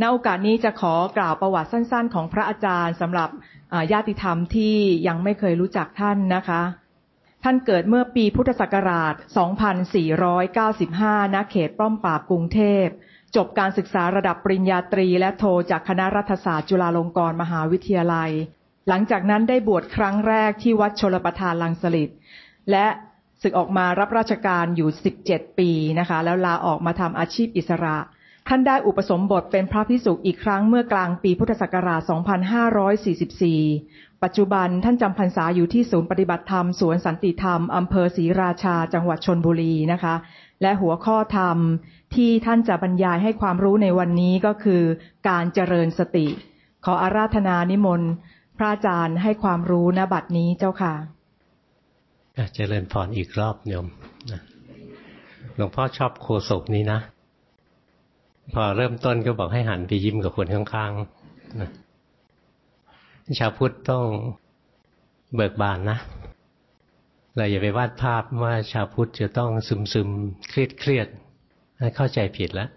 ณโอกาสนี้จะขอกล่าวประวัติสั้น ๆ ของพระอาจารย์สำหรับญาติธรรมที่ยังไม่เคยรู้จักท่านนะคะ ท่านเกิดเมื่อปีพุทธศักราช 2495 ณ เขตป้อมปราบกรุงเทพ จบการศึกษาระดับปริญญาตรีและโทจากคณะรัฐศาสตร์จุฬาลงกรณ์มหาวิทยาลัย หลังจากนั้นได้บวชครั้งแรกที่วัดชลประทานลังสลิดและศึกออกมารับราชการอยู่ 17 ปีนะคะ แล้วลาออกมาทำอาชีพอิสระ ท่านได้อุปสมบทเป็นพระพิสุอีกครั้งเมื่อกลางปีพุทธศักราช 2544 ปัจจุบันท่านจำพรรษาอยู่ที่ศูนย์ปฏิบัติธรรม สวนสันติธรรม อำเภอศรีราชา จังหวัดชนบุรีนะคะ และหัวข้อธรรมที่ท่านจะบรรยายให้ความรู้ในวันนี้ก็คือการเจริญสติ ขออาราธนานิมนต์ พระอาจารย์ให้ความรู้ณบัดนี้เจ้าค่ะเจริญพรอีกรอบโยมหลวงพ่อชอบโคศกนี้นะ พอเริ่มต้นก็บอกให้หันไปยิ้มกับคนข้างๆชาวพุทธต้องเบิกบานนะ เราอย่าไปวาดภาพว่าชาวพุทธจะต้องซึมซึมเครียดเครียดเข้าใจผิดแล้ว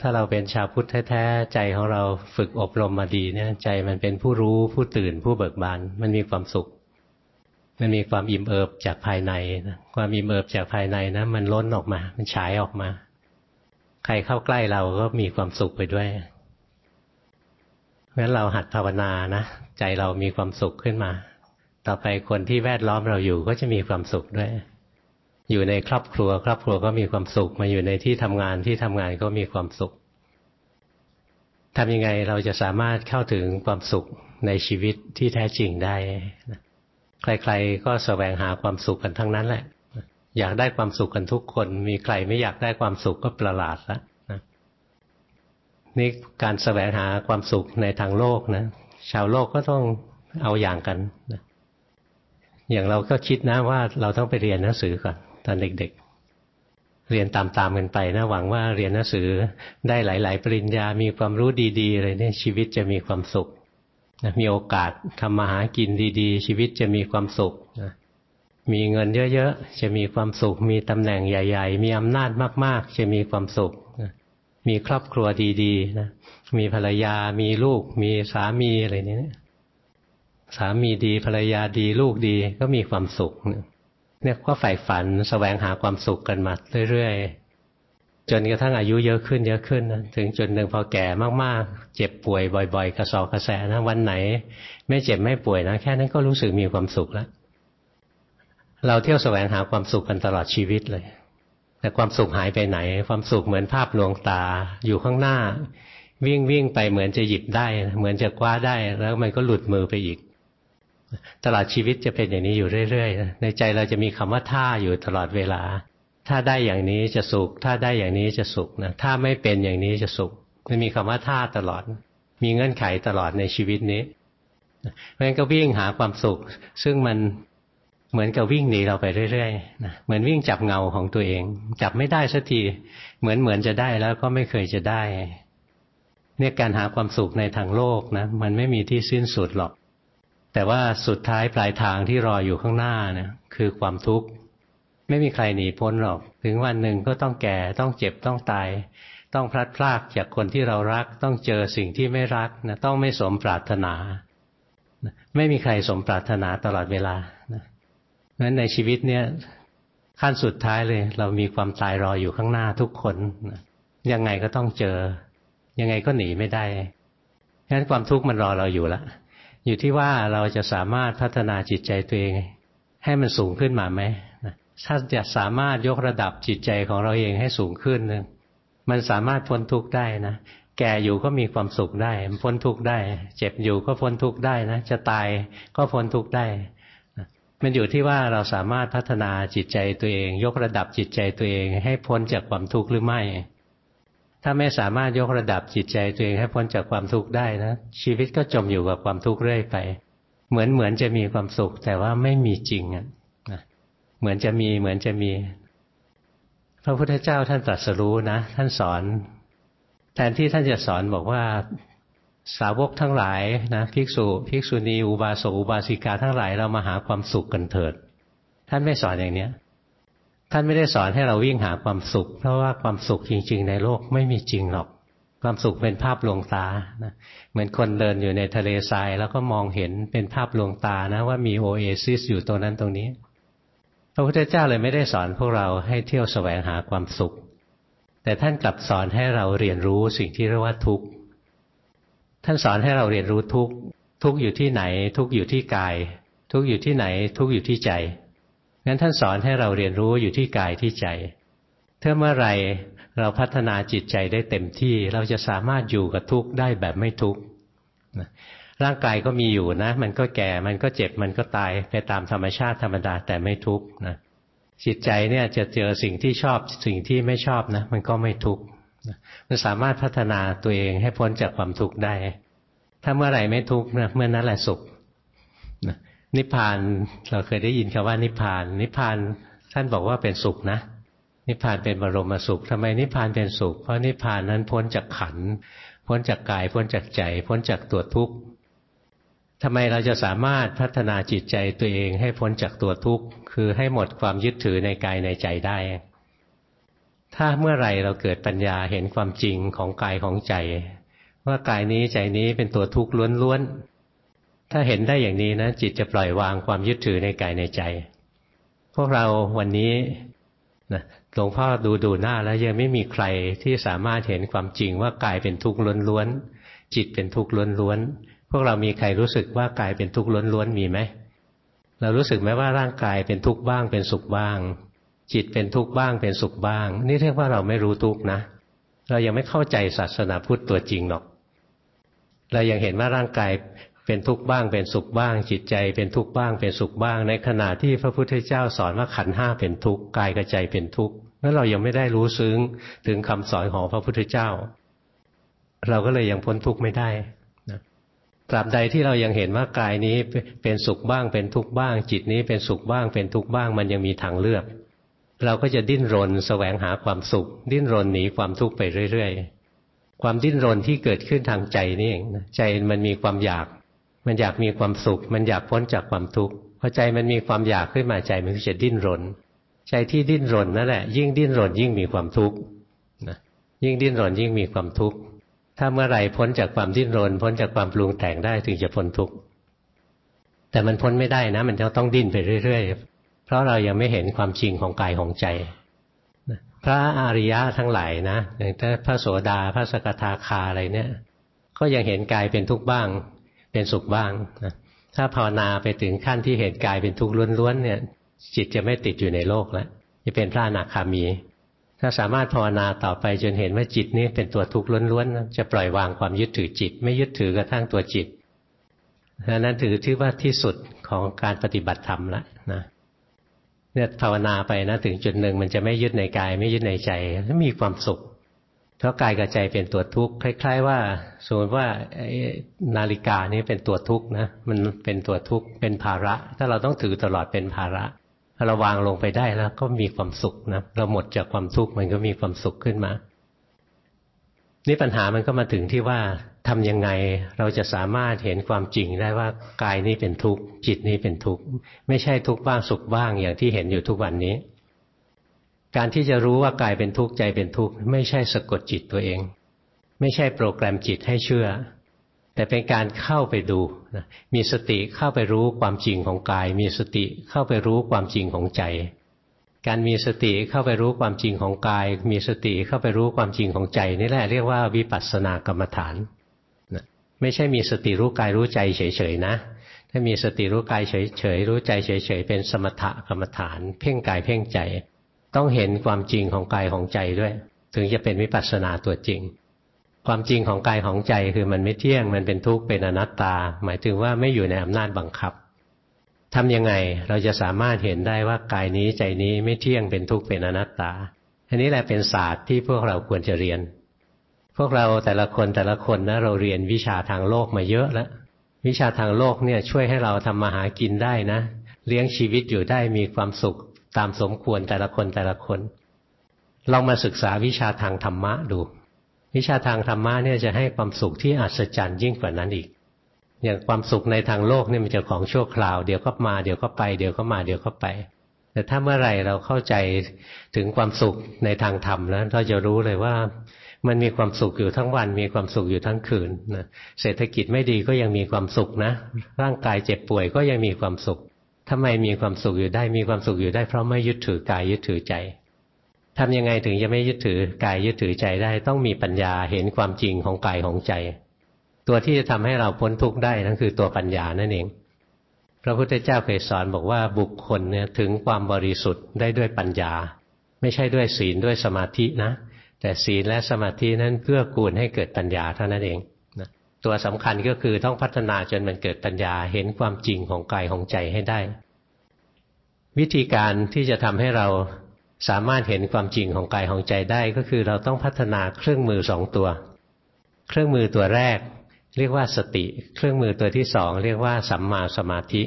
ถ้าเราเป็นชาวพุทธแท้ๆ ใจของเราฝึกอบรมมาดีเนี่ย ใจมันเป็นผู้รู้ผู้ตื่นผู้เบิกบาน มันมีความสุข มันมีความอิ่มเอิบจากภายใน ความอิ่มเอิบจากภายในนะ มันล้นออกมา มันฉายออกมา ใครเข้าใกล้เราก็มีความสุขไปด้วยเพราะฉะนั้นเราหัดภาวนานะใจเรามีความสุขขึ้นมา ต่อไปคนที่แวดล้อมเราอยู่ก็จะมีความสุขด้วย อยู่ในครอบครัว ครอบครัวก็มีความสุข มาอยู่ในที่ทำงานที่ทำงานก็มีความสุขทำยังไงเราจะสามารถเข้าถึงความสุขในชีวิตที่แท้จริงได้ ใครๆก็สแสวงหาความสุขกันทั้งนั้นแหละ อยากได้ความสุขกันทุกคน มีใครไม่อยากได้ความสุขก็ประหลาดแล้วนะนี่การสแสวงหาความสุขในทางโลกนะ ชาวโลกก็ต้องเอาอย่างกันนะอย่างเราก็คิดนะว่าเราต้องไปเรียนหนังสือก่อนตอนเด็ก ๆ เรียนตามๆกันไปนะหวังว่าเรียนหนังสือได้หลาย ๆ ปริญญา มีความรู้ดีๆอะไรเนี่ยชีวิตจะมีความสุขนะมีโอกาสทำมาหากินดี ๆ ชีวิตจะมีความสุขนะ มีเงินเยอะๆ จะมีความสุข มีตำแหน่งใหญ่ ๆ มีอำนาจมากๆ จะมีความสุข มีครอบครัวดีๆนะ มีภรรยา มีลูก มีสามีอะไรนี้สามีดีภรรยาดีลูกดีก็มีความสุข เนี่ยก็ใฝ่ฝันสแสวงหาความสุขกันมาเรื่อยๆ จนกระทั่งอายุเยอะขึ้นเยอะขึ้นนะถึงจุดหนึ่งพอแก่มากๆ เจ็บป่วยบ่อย ๆ กระสอบกระแสนะวันไหน ไม่เจ็บไม่ป่วยนะแค่นั้นก็รู้สึกมีความสุขแล้ว เราเที่ยวแสวงหาความสุขกันตลอดชีวิตเลย แต่ความสุขหายไปไหน ความสุขเหมือนภาพลวงตาอยู่ข้างหน้า วิ่งวิ่งไปเหมือนจะหยิบได้ เหมือนจะคว้าได้แล้วมันก็หลุดมือไปอีก ตลอดชีวิตจะเป็นอย่างนี้อยู่เรื่อยๆในใจเราจะมีคำว่าท่าอยู่ตลอดเวลา ถ้าได้อย่างนี้จะสุข ถ้าได้อย่างนี้จะสุขนะถ้าไม่เป็นอย่างนี้จะสุขมันมีคำว่าท่าตลอด มีเงื่อนไขตลอดในชีวิตนี้เพราะฉะนั้นก็วิ่งหาความสุข ซึ่งมัน เหมือนกับวิ่งหนีเราไปเรื่อยๆนะเหมือนวิ่งจับเงาของตัวเอง จับไม่ได้สักที เหมือนเหมือนจะได้แล้วก็ไม่เคยจะได้ เนี่ยการหาความสุขในทางโลกนะ มันไม่มีที่สิ้นสุดหรอก แต่ว่าสุดท้ายปลายทางที่รออยู่ข้างหน้านะคือความทุกข์ ไม่มีใครหนีพ้นหรอก ถึงวันหนึ่งก็ต้องแก่ ต้องเจ็บ ต้องตาย ต้องพลัดพรากจากคนที่เรารัก ต้องเจอสิ่งที่ไม่รักนะ ต้องไม่สมปรารถนา ไม่มีใครสมปรารถนาตลอดเวลา นะนั้นในชีวิตเนี้ยขั้นสุดท้ายเลย เรามีความตายรออยู่ข้างหน้าทุกคนยังไงก็ต้องเจอ ยังไงก็หนีไม่ได้งั้นความทุกข์มันรอเราอยู่ละอยู่ที่ว่าเราจะสามารถพัฒนาจิตใจตัวเอง ให้มันสูงขึ้นมาไหมถ้าจะสามารถยกระดับจิตใจของเราเองให้สูงขึ้นนึงมันสามารถพ้นทุกข์ได้นะแก่อยู่ก็มีความสุขได้พ้นทุกข์ได้ เจ็บอยู่ก็พ้นทุกข์ได้นะจะตายก็พ้นทุกข์ได้ มันอยู่ที่ว่าเราสามารถพัฒนาจิตใจตัวเอง ยกระดับจิตใจตัวเอง ให้พ้นจากความทุกข์หรือไม่ ถ้าไม่สามารถยกระดับจิตใจตัวเองให้พ้นจากความทุกข์ได้นะชีวิตก็จมอยู่กับความทุกข์เรื่อยไป เหมือนเหมือนจะมีความสุข แต่ว่าไม่มีจริงอะเหมือนจะมีเหมือนจะมี พระพุทธเจ้าท่านตรัสรู้นะ ท่านสอน แทนที่ท่านจะสอนบอกว่า สาวกทั้งหลายนะภิกษุภิกษุณีอุบาสกอุบาสิกาทั้งหลายเรามาหาความสุขกันเถิด ท่านไม่สอนอย่างเนี้ย ท่านไม่ได้สอนให้เราวิ่งหาความสุข เพราะว่าความสุขจริง ๆ ในโลกไม่มีจริงหรอก ความสุขเป็นภาพลวงตานะเหมือนคนเดินอยู่ในทะเลทราย แล้วก็มองเห็นเป็นภาพลวงตานะว่ามีโอเอซิสอยู่ตรงนั้นตรงนี้พระพุทธเจ้าเลยไม่ได้สอนพวกเราให้เที่ยวแสวงหาความสุข แต่ท่านกลับสอนให้เราเรียนรู้สิ่งที่เรียกว่าทุกข์ ท่านสอนให้เราเรียนรู้ทุกทุกอยู่ที่ไหน ทุกอยู่ที่กาย ทุกอยู่ที่ไหน ทุกอยู่ที่ใจงั้นท่านสอนให้เราเรียนรู้อยู่ที่กายที่ใจถ้าเมื่อไรเราพัฒนาจิตใจได้เต็มที่เราจะสามารถอยู่กับทุกข์ได้แบบไม่ทุกข์ร่างกายก็มีอยู่นะ มันก็แก่มันก็เจ็บมันก็ตายไปตามธรรมชาติธรรมดาแต่ไม่ทุกข์นะจิตใจเนี่ยจะเจอสิ่งที่ชอบสิ่งที่ไม่ชอบนะ มันก็ไม่ทุกข์ มันสามารถพัฒนาตัวเองให้พ้นจากความทุกข์ได้ ถ้าเมื่อไหร่ไม่ทุกข์นะเมื่อนั้นแหละสุขนิพพานเราเคยได้ยินคำว่านิพพาน นิพพานท่านบอกว่าเป็นสุขนะ นิพพานเป็นบรมสุขทำไมนิพพานเป็นสุข เพราะนิพพานนั้นพ้นจากขัน พ้นจากกาย พ้นจากใจ พ้นจากตัวทุกข์ทำไมเราจะสามารถพัฒนาจิตใจตัวเองให้พ้นจากตัวทุกข์ คือให้หมดความยึดถือในกายในใจได้ ถ้าเมื่อไรเราเกิดปัญญาเห็นความจริงของกายของใจ ว่ากายนี้ใจนี้เป็นตัวทุกข์ล้วนๆ ถ้าเห็นได้อย่างนี้นะ จิตจะปล่อยวางความยึดถือในกายในใจ พวกเราวันนี้นะหลวงพ่อดูดูหน้าแล้วยังไม่มีใครที่สามารถเห็นความจริงว่ากายเป็นทุกข์ล้วนๆจิตเป็นทุกข์ล้วนๆพวกเรามีใครรู้สึกว่ากายเป็นทุกข์ล้วนๆมีไหมเรารู้สึกไหมว่าร่างกายเป็นทุกข์บ้างเป็นสุขบ้าง จิตเป็นทุกข์บ้างเป็นสุขบ้าง นี่เรียกว่าเราไม่รู้ทุกข์นะ เรายังไม่เข้าใจศาสนาพุทธตัวจริงหรอก เรายังเห็นว่าร่างกายเป็นทุกข์บ้างเป็นสุขบ้าง จิตใจเป็นทุกข์บ้างเป็นสุขบ้าง ในขณะที่พระพุทธเจ้าสอนว่าขันห้าเป็นทุกข์กายกับใจเป็นทุกข์แล้วเรายังไม่ได้รู้ซึ้งถึงคำสอนของพระพุทธเจ้า เราก็เลยยังพ้นทุกข์ไม่ได้ตราบใดที่เรายังเห็นว่ากายนี้เป็นสุขบ้างเป็นทุกข์บ้าง จิตนี้เป็นสุขบ้างเป็นทุกข์บ้าง มันยังมีทางเลือก เราก็จะดิ้นรนแสวงหาความสุข ดิ้นรนหนีความทุกข์ไปเรื่อยๆ ความดิ้นรนที่เกิดขึ้นทางใจนี่เองใจมันมีความอยาก มันอยากมีความสุข มันอยากพ้นจากความทุกข์พอใจมันมีความอยากขึ้นมาใจมันก็จะดิ้นรน ใจที่ดิ้นรนนั่นแหละ ยิ่งดิ้นรนยิ่งมีความทุกข์นะยิ่งดิ้นรนยิ่งมีความทุกข์ถ้าเมื่อไหร่พ้นจากความดิ้นรน พ้นจากความปรุงแต่งได้ถึงจะพ้นทุกข์แต่มันพ้นไม่ได้นะ มันจะต้องดิ้นไปเรื่อยๆ เพราะเรายังไม่เห็นความจริงของกายของใจพระอริยะทั้งหลายนะอย่างถ้าพระโสดาพระสกทาคาอะไรเนี่ย ก็ยังเห็นกายเป็นทุกข์บ้าง เป็นสุขบ้างนะถ้าภาวนาไปถึงขั้นที่เห็นกายเป็นทุกข์ล้วนๆเนี่ย จิตจะไม่ติดอยู่ในโลกแล้วจะเป็นพระอนาคามี ถ้าสามารถภาวนาต่อไปจนเห็นว่าจิตนี้เป็นตัวทุกข์ล้วนๆจะปล่อยวางความยึดถือจิต ไม่ยึดถือกระทั่งตัวจิตนั้นถือที่ว่าที่สุดของการปฏิบัติธรรมแล้วนะ เนี่ยภาวนาไปนะถึงจุดหนึ่งมันจะไม่ยึดในกาย ไม่ยึดในใจแล้วมีความสุข เพราะกายกับใจเป็นตัวทุกข์คล้าย ๆ ว่าสมมติว่านาฬิกานี้เป็นตัวทุกข์นะมันเป็นตัวทุกข์เป็นภาระ ถ้าเราต้องถือตลอดเป็นภาระถ้าเราวางลงไปได้แล้วก็มีความสุขนะเราหมดจากความทุกข์มันก็มีความสุขขึ้นมานี่ปัญหามันก็มาถึงที่ว่า ทำยังไงเราจะสามารถเห็นความจริงได้ว่ากายนี้เป็นทุกข์จิตนี้เป็นทุกข์ไม่ใช่ทุกข์บ้างสุขบ้างอย่างที่เห็นอยู่ทุกวันนี้ การที่จะรู้ว่ากายเป็นทุกข์ใจเป็นทุกข์ไม่ใช่สะกดจิตตัวเอง ไม่ใช่โปรแกรมจิตให้เชื่อ แต่เป็นการเข้าไปดูนะมีสติเข้าไปรู้ความจริงของกาย มีสติเข้าไปรู้ความจริงของใจ การมีสติเข้าไปรู้ความจริงของกาย มีสติเข้าไปรู้ความจริงของใจนี่แหละเรียกว่าวิปัสสนากรรมฐาน ไม่ใช่มีสติรู้กายรู้ใจเฉยๆนะ ถ้ามีสติรู้กายเฉยๆรู้ใจเฉยๆเป็นสมถกรรมฐาน เพ่งกายเพ่งใจ ต้องเห็นความจริงของกายของใจด้วย ถึงจะเป็นวิปัสสนาตัวจริง ความจริงของกายของใจคือมันไม่เที่ยงมันเป็นทุกข์เป็นอนัตตา หมายถึงว่าไม่อยู่ในอำนาจบังคับทำยังไงเราจะสามารถเห็นได้ว่ากายนี้ใจนี้ไม่เที่ยงเป็นทุกข์เป็นอนัตตา อันนี้แหละเป็นศาสตร์ที่พวกเราควรจะเรียน วกเราแต่ละคนแต่ละคนนะเราเรียนวิชาทางโลกมาเยอะแล้ววิชาทางโลกเนี่ยช่วยให้เราทำมาหากินได้นะ เลี้ยงชีวิตอยู่ได้มีความสุขตามสมควรแต่ละคนแต่ละคนลองมาศึกษาวิชาทางธรรมะดู วิชาทางธรรมะเนี่ยจะให้ความสุขที่อัศจรรย์ยิ่งกว่านั้นอีก อย่างความสุขในทางโลกเนี่ยมันจะของชั่วคราวเดี๋ยวก็มาเดี๋ยวก็ไปเดี๋ยวก็มาเดี๋ยวก็ไป แต่ถ้าเมื่อไหร่เราเข้าใจถึงความสุขในทางธรรมแล้วเราจะรู้เลยว่า มันมีความสุขอยู่ทั้งวัน มีความสุขอยู่ทั้งคืนนะเศรษฐกิจไม่ดีก็ยังมีความสุขนะ ร่างกายเจ็บป่วยก็ยังมีความสุขทำไมมีความสุขอยู่ได้มีความสุขอยู่ได้เพราะไม่ยึดถือกายยึดถือใจทำยังไงถึงจะไม่ยึดถือกายยึดถือใจได้ต้องมีปัญญาเห็นความจริงของกายของใจ ตัวที่จะทำให้เราพ้นทุกข์ได้นั่นคือตัวปัญญานั่นเองพระพุทธเจ้าเคยสอนบอกว่าบุคคลเนี่ยถึงความบริสุทธิ์ได้ด้วยปัญญา ไม่ใช่ด้วยศีลด้วยสมาธินะ แต่ศีลและสมาธินั้นเกื้อกูลให้เกิดปัญญาเท่านั้นเองนะตัวสำคัญก็คือต้องพัฒนาจนมันเกิดปัญญาเห็นความจริงของกายของใจให้ได้ วิธีการที่จะทำให้เราสามารถเห็นความจริงของกายของใจได้ก็คือเราต้องพัฒนาเครื่องมือสองตัว เครื่องมือตัวแรก เรียกว่าสติ เครื่องมือตัวที่สองเรียกว่าสัมมาสมาธิ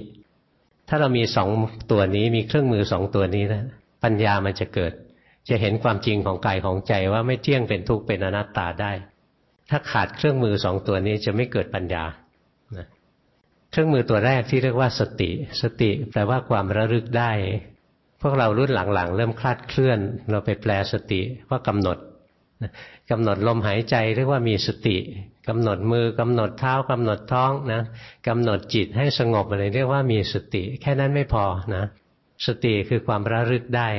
ถ้าเรามีสองตัวนี้มีเครื่องมือสองตัวนี้นะปัญญามันจะเกิด จะเห็นความจริงของกายของใจว่าไม่เที่ยงเป็นทุกข์เป็นอนัตตาได้ ถ้าขาดเครื่องมือสองตัวนี้จะไม่เกิดปัญญาเครื่องมือตัวแรกที่เรียกว่าสติ สติแปลว่าความระลึกได้ พวกเรารุ่นหลังๆ เริ่มคลาดเคลื่อน เราไปแปลสติว่ากำหนดกำหนดลมหายใจเรียกว่ามีสติกำหนดมือกำหนดเท้ากำหนดท้องนะกำหนดจิตให้สงบอะไรเรียกว่ามีสติ แค่นั้นไม่พอนะ สติคือความระลึกได้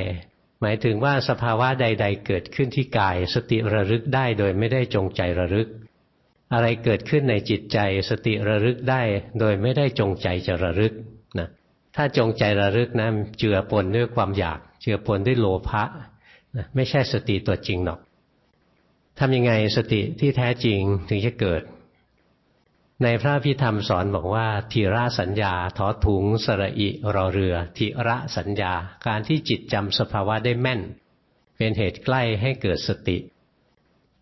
หมายถึงว่าสภาวะใด ๆ เกิดขึ้นที่กาย สติระลึกได้โดยไม่ได้จงใจระลึก อะไรเกิดขึ้นในจิตใจ สติระลึกได้โดยไม่ได้จงใจจะระลึกนะถ้าจงใจระลึกนะเจือปนด้วยความอยาก เจือปนด้วยโลภะนะไม่ใช่สติตัวจริงหรอกทำยังไงสติที่แท้จริงถึงจะเกิด ในพระพิธรรมสอนบอกว่าทีระสัญญาทอถุงสระอิรอเรือทีระสัญญา การที่จิตจำสภาวะได้แม่น เป็นเหตุใกล้ให้เกิดสติ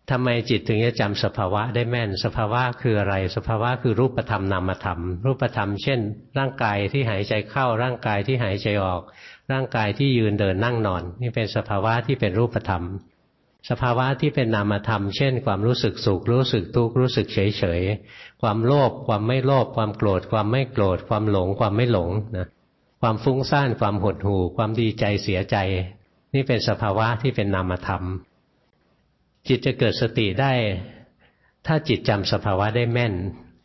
ทำไมจิตถึงจะจำสภาวะได้แม่น สภาวะคืออะไร สภาวะคือรูปธรรมนามธรรม รูปธรรม เช่น ร่างกายที่หายใจเข้าร่างกายที่หายใจออก ร่างกายที่ยืนเดินนั่งนอน นี่เป็นสภาวะที่เป็นรูปธรรม สภาวะที่เป็นนามธรรม เช่น ความรู้สึกสุข รู้สึกทุกข์รู้สึกเฉยเฉยความโลภความไม่โลภความโกรธ ความไม่โกรธ ความหลง ความไม่หลงนะความฟุ้งซ่านความหดหู่ ความดีใจเสียใจ นี่เป็นสภาวะที่เป็นนามธรรม จิตจะเกิดสติได้ ถ้าจิตจำสภาวะได้แม่น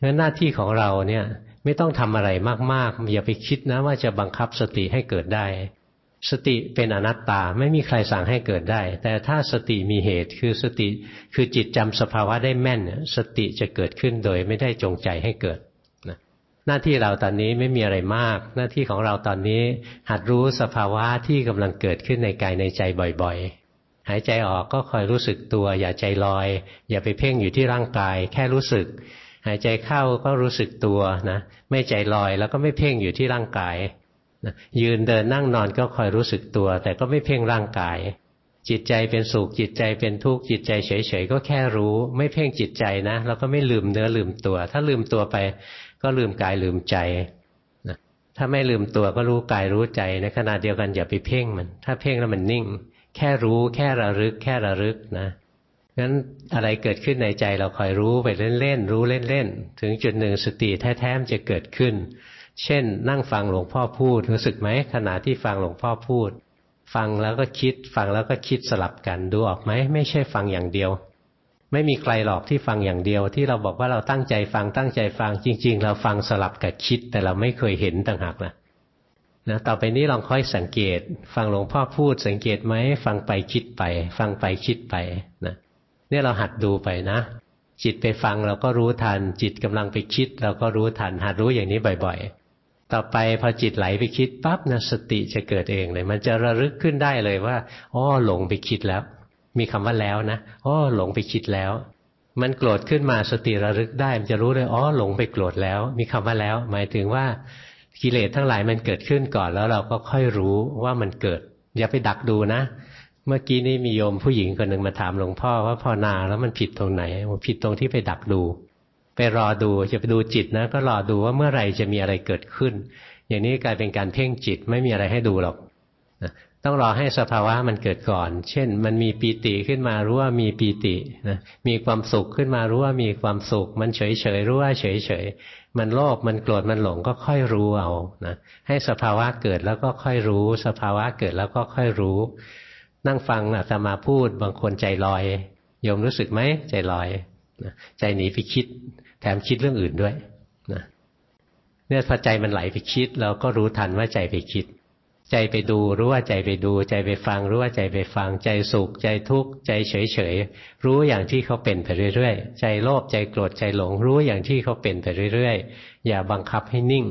งั้นหน้าที่ของเราเนี่ยไม่ต้องทำอะไรมากๆอย่าไปคิดนะว่าจะบังคับสติให้เกิดได้ สติเป็นอนัตตาไม่มีใครสั่งให้เกิดได้ แต่ถ้าสติมีเหตุคือสติคือจิตจำสภาวะได้แม่น สติจะเกิดขึ้นโดยไม่ได้จงใจให้เกิดหน้าที่เราตอนนี้ไม่มีอะไรมาก หน้าที่ของเราตอนนี้หัดรู้สภาวะที่กำลังเกิดขึ้นในกายในใจบ่อยๆ หายใจออกก็คอยรู้สึกตัว อย่าใจลอย อย่าไปเพ่งอยู่ที่ร่างกาย แค่รู้สึก หายใจเข้าก็รู้สึกตัวนะไม่ใจลอยแล้วก็ไม่เพ่งอยู่ที่ร่างกาย นะยืนเดินนั่งนอนก็คอยรู้สึกตัว แต่ก็ไม่เพ่งร่างกาย จิตใจเป็นสุขจิตใจเป็นทุกข์จิตใจเฉยๆก็แค่รู้ ไม่เพ่งจิตใจนะแล้วก็ไม่ลืมเนื้อลืมตัว ถ้าลืมตัวไป ก็ลืมกายลืมใจนะถ้าไม่ลืมตัวก็รู้กายรู้ใจในขณะเดียวกันอย่าไปเพ่งมัน ถ้าเพ่งแล้วมันนิ่ง แค่รู้แค่ระลึก แค่ระลึกนะงั้นอะไรเกิดขึ้นในใจเราคอยรู้ไปเล่นๆรู้เล่นๆถึงจุดหนึ่งสติแท้ๆจะเกิดขึ้น เช่น นั่งฟังหลวงพ่อพูดรู้สึกไหมขณะที่ฟังหลวงพ่อพูด ฟังแล้วก็คิด ฟังแล้วก็คิดสลับกันดูออกไหมไม่ใช่ฟังอย่างเดียว ไม่มีใครหรอกที่ฟังอย่างเดียว ที่เราบอกว่าเราตั้งใจฟังตั้งใจฟังจริง ๆ เราฟังสลับกับคิด แต่เราไม่เคยเห็นต่างหากนะนะต่อไปนี้ลองค่อยสังเกต ฟังหลวงพ่อพูดสังเกตไหมฟังไปคิดไป ฟังไปคิดไปนะเนี่ยเราหัดดูไปนะ จิตไปฟังเราก็รู้ทัน จิตกำลังไปคิด เราก็รู้ทัน หัดรู้อย่างนี้บ่อยๆ ต่อไปพอจิตไหลไปคิดปั๊บนะสติจะเกิดเองเลย มันจะระลึกขึ้นได้เลยว่าอ๋อหลงไปคิดแล้ว มีคำว่าแล้วนะอ๋อหลงไปคิดแล้ว มันโกรธขึ้นมาสติระลึกได้ มันจะรู้เลยอ๋อหลงไปโกรธแล้ว มีคำว่าแล้ว หมายถึงว่ากิเลสทั้งหลายมันเกิดขึ้นก่อนแล้วเราก็ค่อยรู้ว่ามันเกิด อย่าไปดักดูนะ เมื่อกี้นี้มีโยมผู้หญิงคนหนึ่งมาถามหลวงพ่อว่าพอนาแล้วมันผิดตรงไหนผิดตรงที่ไปดักดู ไปรอดูจะไปดูจิตนะ ก็รอดูว่าเมื่อไหร่จะมีอะไรเกิดขึ้น อย่างนี้กลายเป็นการเพ่งจิตไม่มีอะไรให้ดูหรอกต้องรอให้สภาวะมันเกิดก่อน เช่น มันมีปีติขึ้นมารู้ว่ามีปีตินะมีความสุขขึ้นมารู้ว่ามีความสุข มันเฉยเฉยรู้ว่าเฉยเฉยมันโลภมันโกรธมันหลงก็ค่อยรู้เอานะให้สภาวะเกิดแล้วก็ค่อยรู้ สภาวะเกิดแล้วก็ค่อยรู้ นั่งฟังอาตมาพูดบางคนใจลอยโยมรู้สึกไหมใจลอยใจหนีไปคิด แถมคิดเรื่องอื่นด้วยนะเนี่ยพอใจมันไหลไปคิด เราก็รู้ทันว่าใจไปคิด ใจไปดูรู้ว่าใจไปดู ใจไปฟังรู้ว่าใจไปฟัง ใจสุขใจทุกข์ใจเฉยเฉยรู้อย่างที่เขาเป็นไปเรื่อยๆใจโลภใจโกรธใจหลง รู้อย่างที่เขาเป็นไปเรื่อยๆอย่าบังคับให้นิ่ง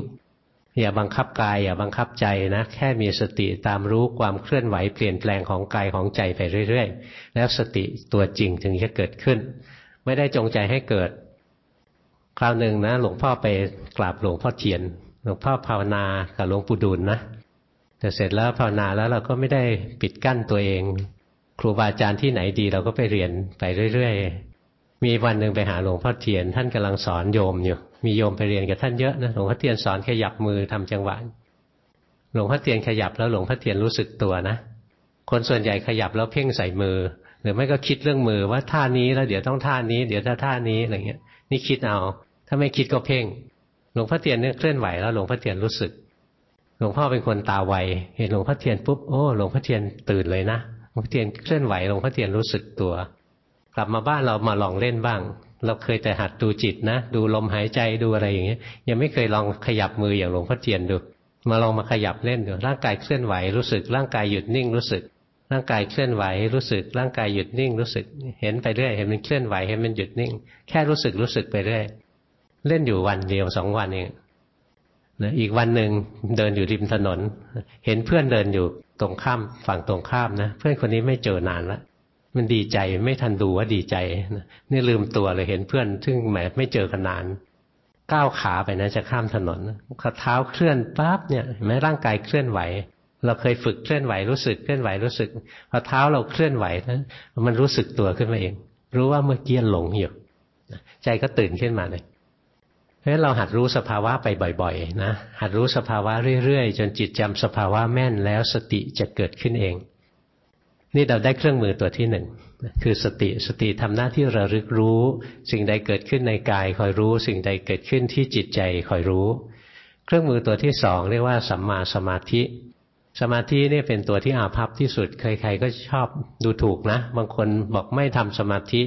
อย่าบังคับกาย อย่าบังคับใจนะแค่มีสติตามรู้ความเคลื่อนไหวเปลี่ยนแปลงของกายของใจไปเรื่อยๆ แล้วสติตัวจริงถึงจะเกิดขึ้น ไม่ได้จงใจให้เกิด คราวหนึ่งนะหลวงพ่อไปกราบหลวงพ่อเทียน หลวงพ่อภาวนากับหลวงปู่ดูลนะแต่เสร็จแล้วภาวนาแล้วเราก็ไม่ได้ปิดกั้นตัวเอง ครูบาอาจารย์ที่ไหนดีเราก็ไปเรียนไปเรื่อยๆ มีวันหนึ่งไปหาหลวงพ่อเทียน ท่านกำลังสอนโยมอยู่ มีโยมไปเรียนกับท่านเยอะนะหลวงพ่อเทียนสอนขยับมือทำจังหวะหลวงพ่อเทียนขยับแล้วหลวงพ่อเทียนรู้สึกตัวนะคนส่วนใหญ่ขยับแล้วเพ่งใส่มือ หรือไม่ก็คิดเรื่องมือว่าท่านี้แล้วเดี๋ยวต้องท่านี้ เดี๋ยวถ้าท่านี้อะไรเงี้ยนี่คิดเอา ถ้าไม่คิดก็เพ่ง หลวงพ่อเทียนเนี่ยเคลื่อนไหวแล้วหลวงพ่อเทียนรู้สึก หลวงพ่อเป็นคนตาไว เห็นหลวงพ่อเทียนปุ๊บ โอ้ หลวงพ่อเทียนตื่นเลยนะ หลวงพ่อเทียนเคลื่อนไหว หลวงพ่อเทียนรู้สึกตัว กลับมาบ้านเรามาลองเล่นบ้าง เราเคยแต่หัดดูจิตนะ ดูลมหายใจ ดูอะไรอย่างเงี้ย ยังไม่เคยลองขยับมืออย่างหลวงพ่อเทียนดู มาลองมาขยับเล่นดู ร่างกายเคลื่อนไหวรู้สึก ร่างกายหยุดนิ่งรู้สึก ร่างกายเคลื่อนไหวรู้สึก ร่างกายหยุดนิ่งรู้สึก เห็นไปเรื่อย เห็นมันเคลื่อนไหว เห็นมันหยุดนิ่ง แค่รู้สึกรู้สึกไปเรื่อย เล่นอยู่วันเดียวสองวันเองนะอีกวันหนึ่งเดินอยู่ริมถนน เห็นเพื่อนเดินอยู่ตรงข้ามฝั่งตรงข้ามนะเพื่อนคนนี้ไม่เจอนานล้วมันดีใจไม่ทันดูว่าดีใจนะนี่ลืมตัวเลยเห็นเพื่อน ซึ่งแหมไม่เจอกันนาน ก้าวขาไปนะจะข้ามถนนขาเท้าเคลื่อนปั๊บเนี่ยแม้ร่างกายเคลื่อนไหว เราเคยฝึกเคลื่อนไหวรู้สึกเคลื่อนไหวรู้สึกพอเท้าเราเคลื่อนไหวนะมันรู้สึกตัวขึ้นมาเอง รู้ว่าเมื่อกี้หลงอยู่ใจก็ตื่นขึ้นมาเลย เพราะฉะนั้นเราหัดรู้สภาวะไปบ่อยๆนะหัดรู้สภาวะเรื่อยๆ จนจิตจำสภาวะแม่นแล้วสติจะเกิดขึ้นเอง นี่เราได้เครื่องมือตัวที่หนึ่งคือสติสติทำหน้าที่ระลึกรู้ สิ่งใดเกิดขึ้นในกายคอยรู้ สิ่งใดเกิดขึ้นที่จิตใจคอยรู้ เครื่องมือตัวที่สองเรียกว่าสัมมาสมาธิ สมาธินี่เป็นตัวที่อาภัพที่สุดใครๆก็ชอบดูถูกนะ บางคนบอกไม่ทำสมาธิ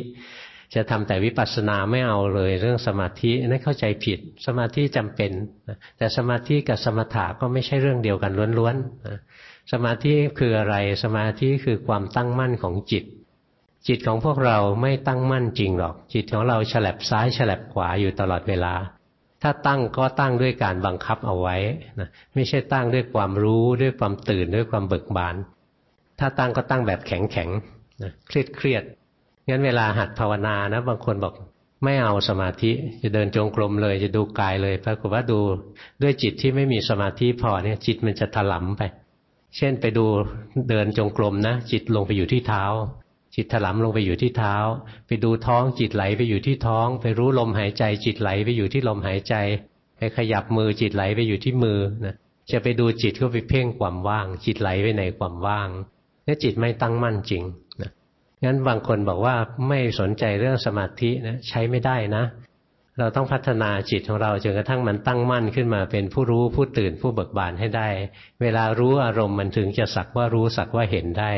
จะทำแต่วิปัสสนาไม่เอาเลยเรื่องสมาธินั่นเข้าใจผิด สมาธิจำเป็น แต่สมาธิกับสมถะก็ไม่ใช่เรื่องเดียวกันล้วนๆสมาธิคืออะไรสมาธิคือความตั้งมั่นของจิต จิตของพวกเราไม่ตั้งมั่นจริงหรอก จิตของเราฉลับซ้ายฉลับขวาอยู่ตลอดเวลา ถ้าตั้งก็ตั้งด้วยการบังคับเอาไว้นะไม่ใช่ตั้งด้วยความรู้ด้วยความตื่นด้วยความเบิกบาน ถ้าตั้งก็ตั้งแบบแข็งแข็งเครียดเครียด งั้นเวลาหัดภาวนานะ บางคนบอกไม่เอาสมาธิ จะเดินจงกรมเลย จะดูกายเลยปรากฏว่าดูด้วยจิตที่ไม่มีสมาธิพอเนี่ย จิตมันจะถลำไป เช่นไปดูเดินจงกรมนะ จิตลงไปอยู่ที่เท้า จิตถลำลงไปอยู่ที่เท้า ไปดูท้องจิตไหลไปอยู่ที่ท้อง ไปรู้ลมหายใจจิตไหลไปอยู่ที่ลมหายใจ ไปขยับมือจิตไหลไปอยู่ที่มือนะจะไปดูจิตก็ไปเพ่งความว่าง จิตไหลไปในความว่างนี่จิตไม่ตั้งมั่นจริง งั้นบางคนบอกว่าไม่สนใจเรื่องสมาธินะใช้ไม่ได้นะ เราต้องพัฒนาจิตของเราจนกระทั่งมันตั้งมั่นขึ้นมาเป็นผู้รู้ผู้ตื่นผู้เบิกบานให้ได้ เวลารู้อารมณ์มันถึงจะสักว่ารู้สักว่าเห็นได้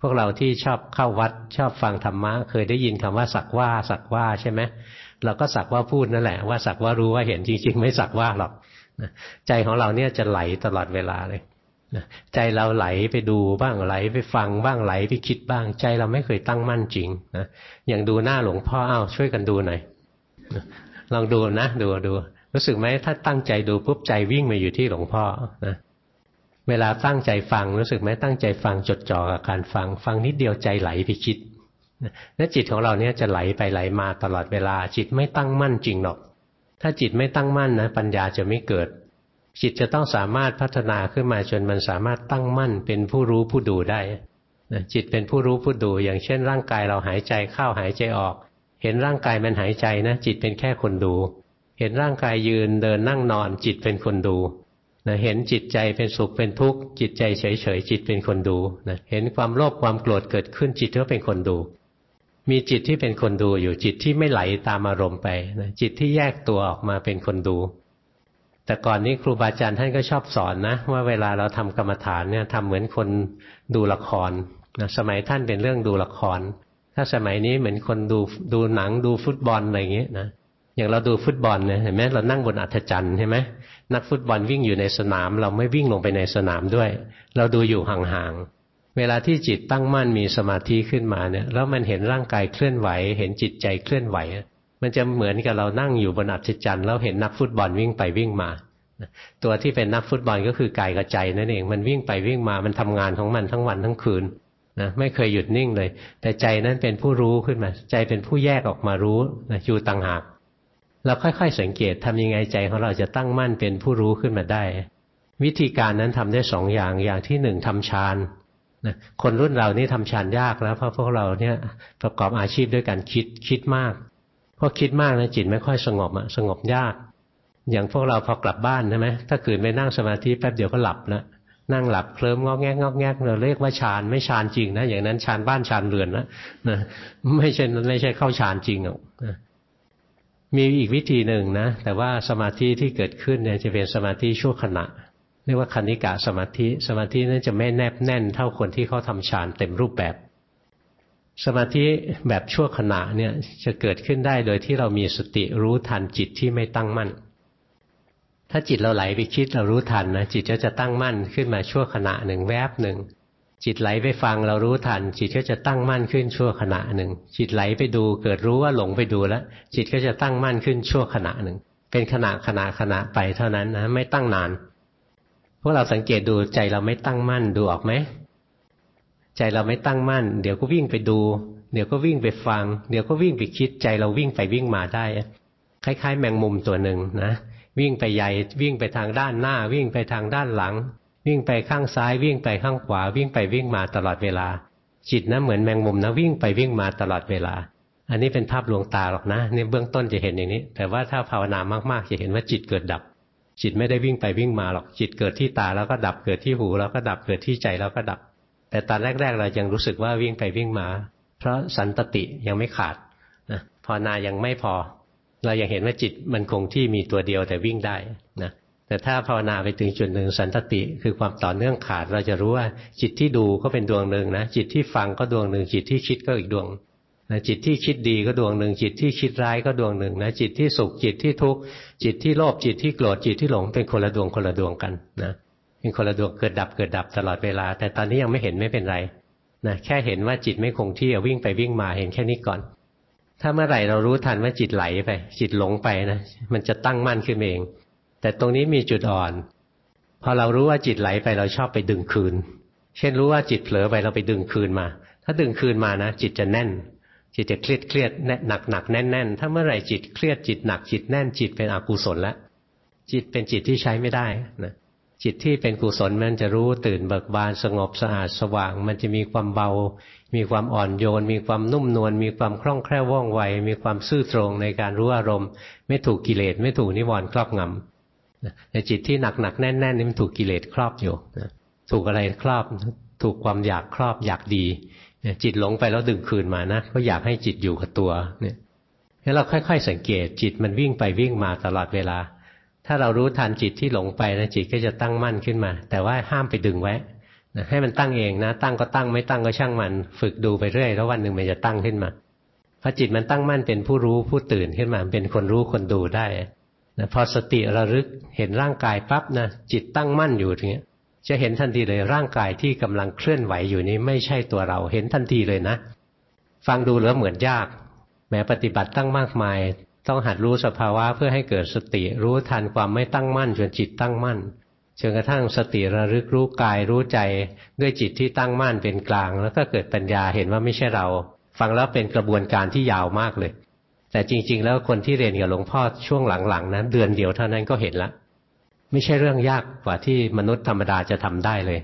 พวกเราที่ชอบเข้าวัดชอบฟังธรรมะ เคยได้ยินคำว่าสักว่าสักว่าใช่ไหมเราก็สักว่าพูดนั่นแหละว่าสักว่ารู้ว่าเห็นจริง ๆ ไม่สักว่าหรอกใจของเราเนี่ยจะไหลตลอดเวลาเลย ใจเราไหลไปดูบ้างไหลไปฟังบ้างไหลไปคิดบ้าง ใจเราไม่เคยตั้งมั่นจริงนะอย่างดูหน้าหลวงพ่ออ้าวช่วยกันดูหน่อยลองดูนะดูดู รู้สึกไหมถ้าตั้งใจดูปุ๊บใจวิ่งมาอยู่ที่หลวงพ่อนะเวลาตั้งใจฟังรู้สึกไหมตั้งใจฟังจดจ่อกับการฟัง ฟังนิดเดียวใจไหลไปคิดนั่จิตของเราเนี่ยจะไหลไปไหลมาตลอดเวลา จิตไม่ตั้งมั่นจริงหรอก ถ้าจิตไม่ตั้งมั่นนะปัญญาจะไม่เกิด จิตจะต้องสามารถพัฒนาขึ้นมาจนมันสามารถตั้งมั่นเป็นผู้รู้ผู้ดูได้จิตเป็นผู้รู้ผู้ดู อย่างเช่น ร่างกายเราหายใจเข้าหายใจออก เห็นร่างกายมันหายใจนะ จิตเป็นแค่คนดู เห็นร่างกายยืนเดินนั่งนอน จิตเป็นคนดูนะเห็นจิตใจเป็นสุขเป็นทุกข์จิตใจเฉยๆจิตเป็นคนดูนะเห็นความโลภความโกรธเกิดขึ้นจิตก็เป็นคนดู มีจิตที่เป็นคนดูอยู่จิตที่ไม่ไหลตามอารมณ์ไปนะจิตที่แยกตัวออกมาเป็นคนดู แต่ก่อนนี้ครูบาอาจารย์ท่านก็ชอบสอนนะ ว่าเวลาเราทำกรรมฐานเนี่ยทำเหมือนคนดูละครนะสมัยท่านเป็นเรื่องดูละคร ถ้าสมัยนี้เหมือนคนดูดูหนังดูฟุตบอลอะไรอย่างเงี้ยนะอย่างเราดูฟุตบอลเนี่ยเห็นไหมเรานั่งบนอัฐจันทร์ใช่ไหมนักฟุตบอลวิ่งอยู่ในสนาม เราไม่วิ่งลงไปในสนามด้วย เราดูอยู่ห่างๆเวลาที่จิตตั้งมั่นมีสมาธิขึ้นมาเนี่ยแล้วมันเห็นร่างกายเคลื่อนไหว เห็นจิตใจเคลื่อนไหว มันจะเหมือนกับเรานั่งอยู่บนอัฐจันทร์แล้วเห็นนักฟุตบอลวิ่งไปวิ่งมาตัวที่เป็นนักฟุตบอลก็คือกายกับใจนั่นเองมันวิ่งไปวิ่งมามันทำงานของมันทั้งวันทั้งคืนนะไม่เคยหยุดนิ่งเลย แต่ใจนั้นเป็นผู้รู้ขึ้นมา ใจเป็นผู้แยกออกมารู้นะอยู่ต่างหาก เราค่อยๆสังเกตทำยังไงใจของเราจะตั้งมั่นเป็นผู้รู้ขึ้นมาได้ วิธีการนั้นทำได้สองอย่างอย่างที่หนึ่งทำฌานนะคนรุ่นเรานี่ทำฌานยากแล้วเพราะพวกเราเนี่ยประกอบอาชีพด้วยการคิดคิดมาก พอคิดมากนะจิตไม่ค่อยสงบอะสงบยาก อย่างพวกเราพอกลับบ้านใช่ไหมถ้าขืนไปนั่งสมาธิแป๊บเดียวก็หลับแล้วนั่งหลับเคลิ้มงอกแงกงอกแงกเราเรียกว่าฌานไม่ฌานจริงนะอย่างนั้นฌานบ้านฌานเรือนนะนะไม่ใช่ไม่ใช่เข้าฌานจริงอะมีอีกวิธีหนึ่งนะ แต่ว่าสมาธิที่เกิดขึ้นเนี่ยจะเป็นสมาธิชั่วขณะเรียกว่าคณิกะสมาธิ สมาธินั้นจะไม่แนบแน่นเท่าคนที่เขาทำฌานเต็มรูปแบบ สมาธิแบบชั่วขณะเนี่ยจะเกิดขึ้นได้โดยที่เรามีสติรู้ทันจิตที่ไม่ตั้งมั่น ถ้าจิตเราไหลไปคิดเรารู้ทันนะจิตก็จะตั้งมั่นขึ้นมาชั่วขณะหนึ่งแวบหนึ่งจิตไหลไปฟังเรารู้ทัน จิตก็จะตั้งมั่นขึ้นชั่วขณะหนึ่งจิตไหลไปดู เกิดรู้ว่าหลงไปดูแล้ว จิตก็จะตั้งมั่นขึ้นชั่วขณะหนึ่งเป็นขณะขณะขณะไปเท่านั้นนะไม่ตั้งนาน พวกเราสังเกตดูใจเราไม่ตั้งมั่นดูออกไหม ใจเราไม่ตั้งมั่น เดี๋ยวก็วิ่งไปดู เดี๋ยวก็วิ่งไปฟัง เดี๋ยวก็วิ่งไปคิดใจเราวิ่งไปวิ่งมาได้ คล้ายๆ แมงมุมตัวหนึ่งนะ วิ่งไปใหญ่วิ่งไปทางด้านหน้า วิ่งไปทางด้านหลัง วิ่งไปข้างซ้าย วิ่งไปข้างขวา วิ่งไปวิ่งมาตลอดเวลา จิตนะเหมือนแมงมุมนะวิ่งไปวิ่งมาตลอดเวลา อันนี้เป็นภาพลวงตาหรอกนะนี่เบื้องต้นจะเห็นอย่างนี้ แต่ว่าถ้าภาวนามากๆจะเห็นว่าจิตเกิดดับ จิตไม่ได้วิ่งไปวิ่งมาหรอกจิตเกิดที่ตาแล้วก็ดับเกิดที่หูแล้วก็ดับเกิดที่ใจแล้วก็ดับ แต่ตอนแรก ๆ เรายังรู้สึกว่าวิ่งไปวิ่งมา เพราะสันตติยังไม่ขาดนะภาวนายังไม่พอ เรายังเห็นว่าจิตมันคงที่มีตัวเดียวแต่วิ่งได้นะแต่ถ้าภาวนาไปถึงจุดหนึ่งสันตติคือความต่อเนื่องขาด เราจะรู้ว่าจิตที่ดูก็เป็นดวงหนึ่งนะจิตที่ฟังก็ดวงหนึ่งจิตที่คิดก็อีกดวงนะจิตที่คิดดีก็ดวงหนึ่งจิตที่คิดร้ายก็ดวงหนึ่งนะจิตที่สุขจิตที่ทุกข์จิตที่โลภจิตที่โกรธจิตที่หลงเป็นคนละดวงคนละดวงกันนะ เป็นคนละดวงเกิดดับเกิดดับตลอดเวลา แต่ตอนนี้ยังไม่เห็นไม่เป็นไรนะแค่เห็นว่าจิตไม่คงที่วิ่งไปวิ่งมาเห็นแค่นี้ก่อน ถ้าเมื่อไหร่เรารู้ทันว่าจิตไหลไป จิตหลงไปนะมันจะตั้งมั่นขึ้นเอง แต่ตรงนี้มีจุดอ่อน พอเรารู้ว่าจิตไหลไปเราชอบไปดึงคืน เช่นรู้ว่าจิตเผลอไปเราไปดึงคืนมา ถ้าดึงคืนมานะจิตจะแน่น จิตจะเครียดเครียดหนักหนักแน่นแน่นถ้าเมื่อไหร่จิตเครียดจิตหนักจิตแน่นจิตเป็นอกุศลแล้วจิตเป็นจิตที่ใช้ไม่ได้นะ จิตที่เป็นกุศลมันจะรู้ตื่นเบิกบานสงบสะอาดสว่าง มันจะมีความเบา มีความอ่อนโยน มีความนุ่มนวลมีความคล่องแคล่วว่องไว มีความซื่อตรงในการรู้อารมณ์ ไม่ถูกกิเลสไม่ถูกนิวรณ์ครอบงำแต่จิตที่หนักหนักแน่นแน่นนี่มันถูกกิเลสครอบอยู่ถูกอะไรครอบถูกความอยากครอบอยากดีจิตหลงไปแล้วดึงคืนมานะก็อยากให้จิตอยู่กับตัวเนี่ยให้เราค่อย ๆ สังเกตจิตมันวิ่งไปวิ่งมาตลอดเวลา ถ้าเรารู้ทันจิตที่หลงไปนะจิตก็จะตั้งมั่นขึ้นมา แต่ว่าห้ามไปดึงไว้นะให้มันตั้งเองนะ ตั้งก็ตั้งไม่ตั้งก็ช่างมัน ฝึกดูไปเรื่อยแล้ววันหนึ่งมันจะตั้งขึ้นมาพอจิตมันตั้งมั่นเป็นผู้รู้ผู้ตื่นขึ้นมาเป็นคนรู้คนดูได้นะพอสติระลึกเห็นร่างกายปั๊บนะจิตตั้งมั่นอยู่อย่างเงี้ย จะเห็นทันทีเลยร่างกายที่กำลังเคลื่อนไหวอยู่นี้ไม่ใช่ตัวเราเห็นทันทีเลยนะ ฟังดูแล้วเหมือนยากแม้ปฏิบัติตั้งมากมาย ต้องหัดรู้สภาวะเพื่อให้เกิดสติ รู้ทันความไม่ตั้งมั่นจนจิตตั้งมั่นจนกระทั่งสติระลึกรู้กายรู้ใจด้วยจิตที่ตั้งมั่นเป็นกลาง แล้วก็เกิดปัญญาเห็นว่าไม่ใช่เรา ฟังแล้วเป็นกระบวนการที่ยาวมากเลย แต่จริง ๆ แล้วคนที่เรียนกับหลวงพ่อช่วงหลังๆนั้นเดือนเดียวเท่านั้นก็เห็นละ ไม่ใช่เรื่องยากกว่าที่มนุษย์ธรรมดาจะทำได้เลย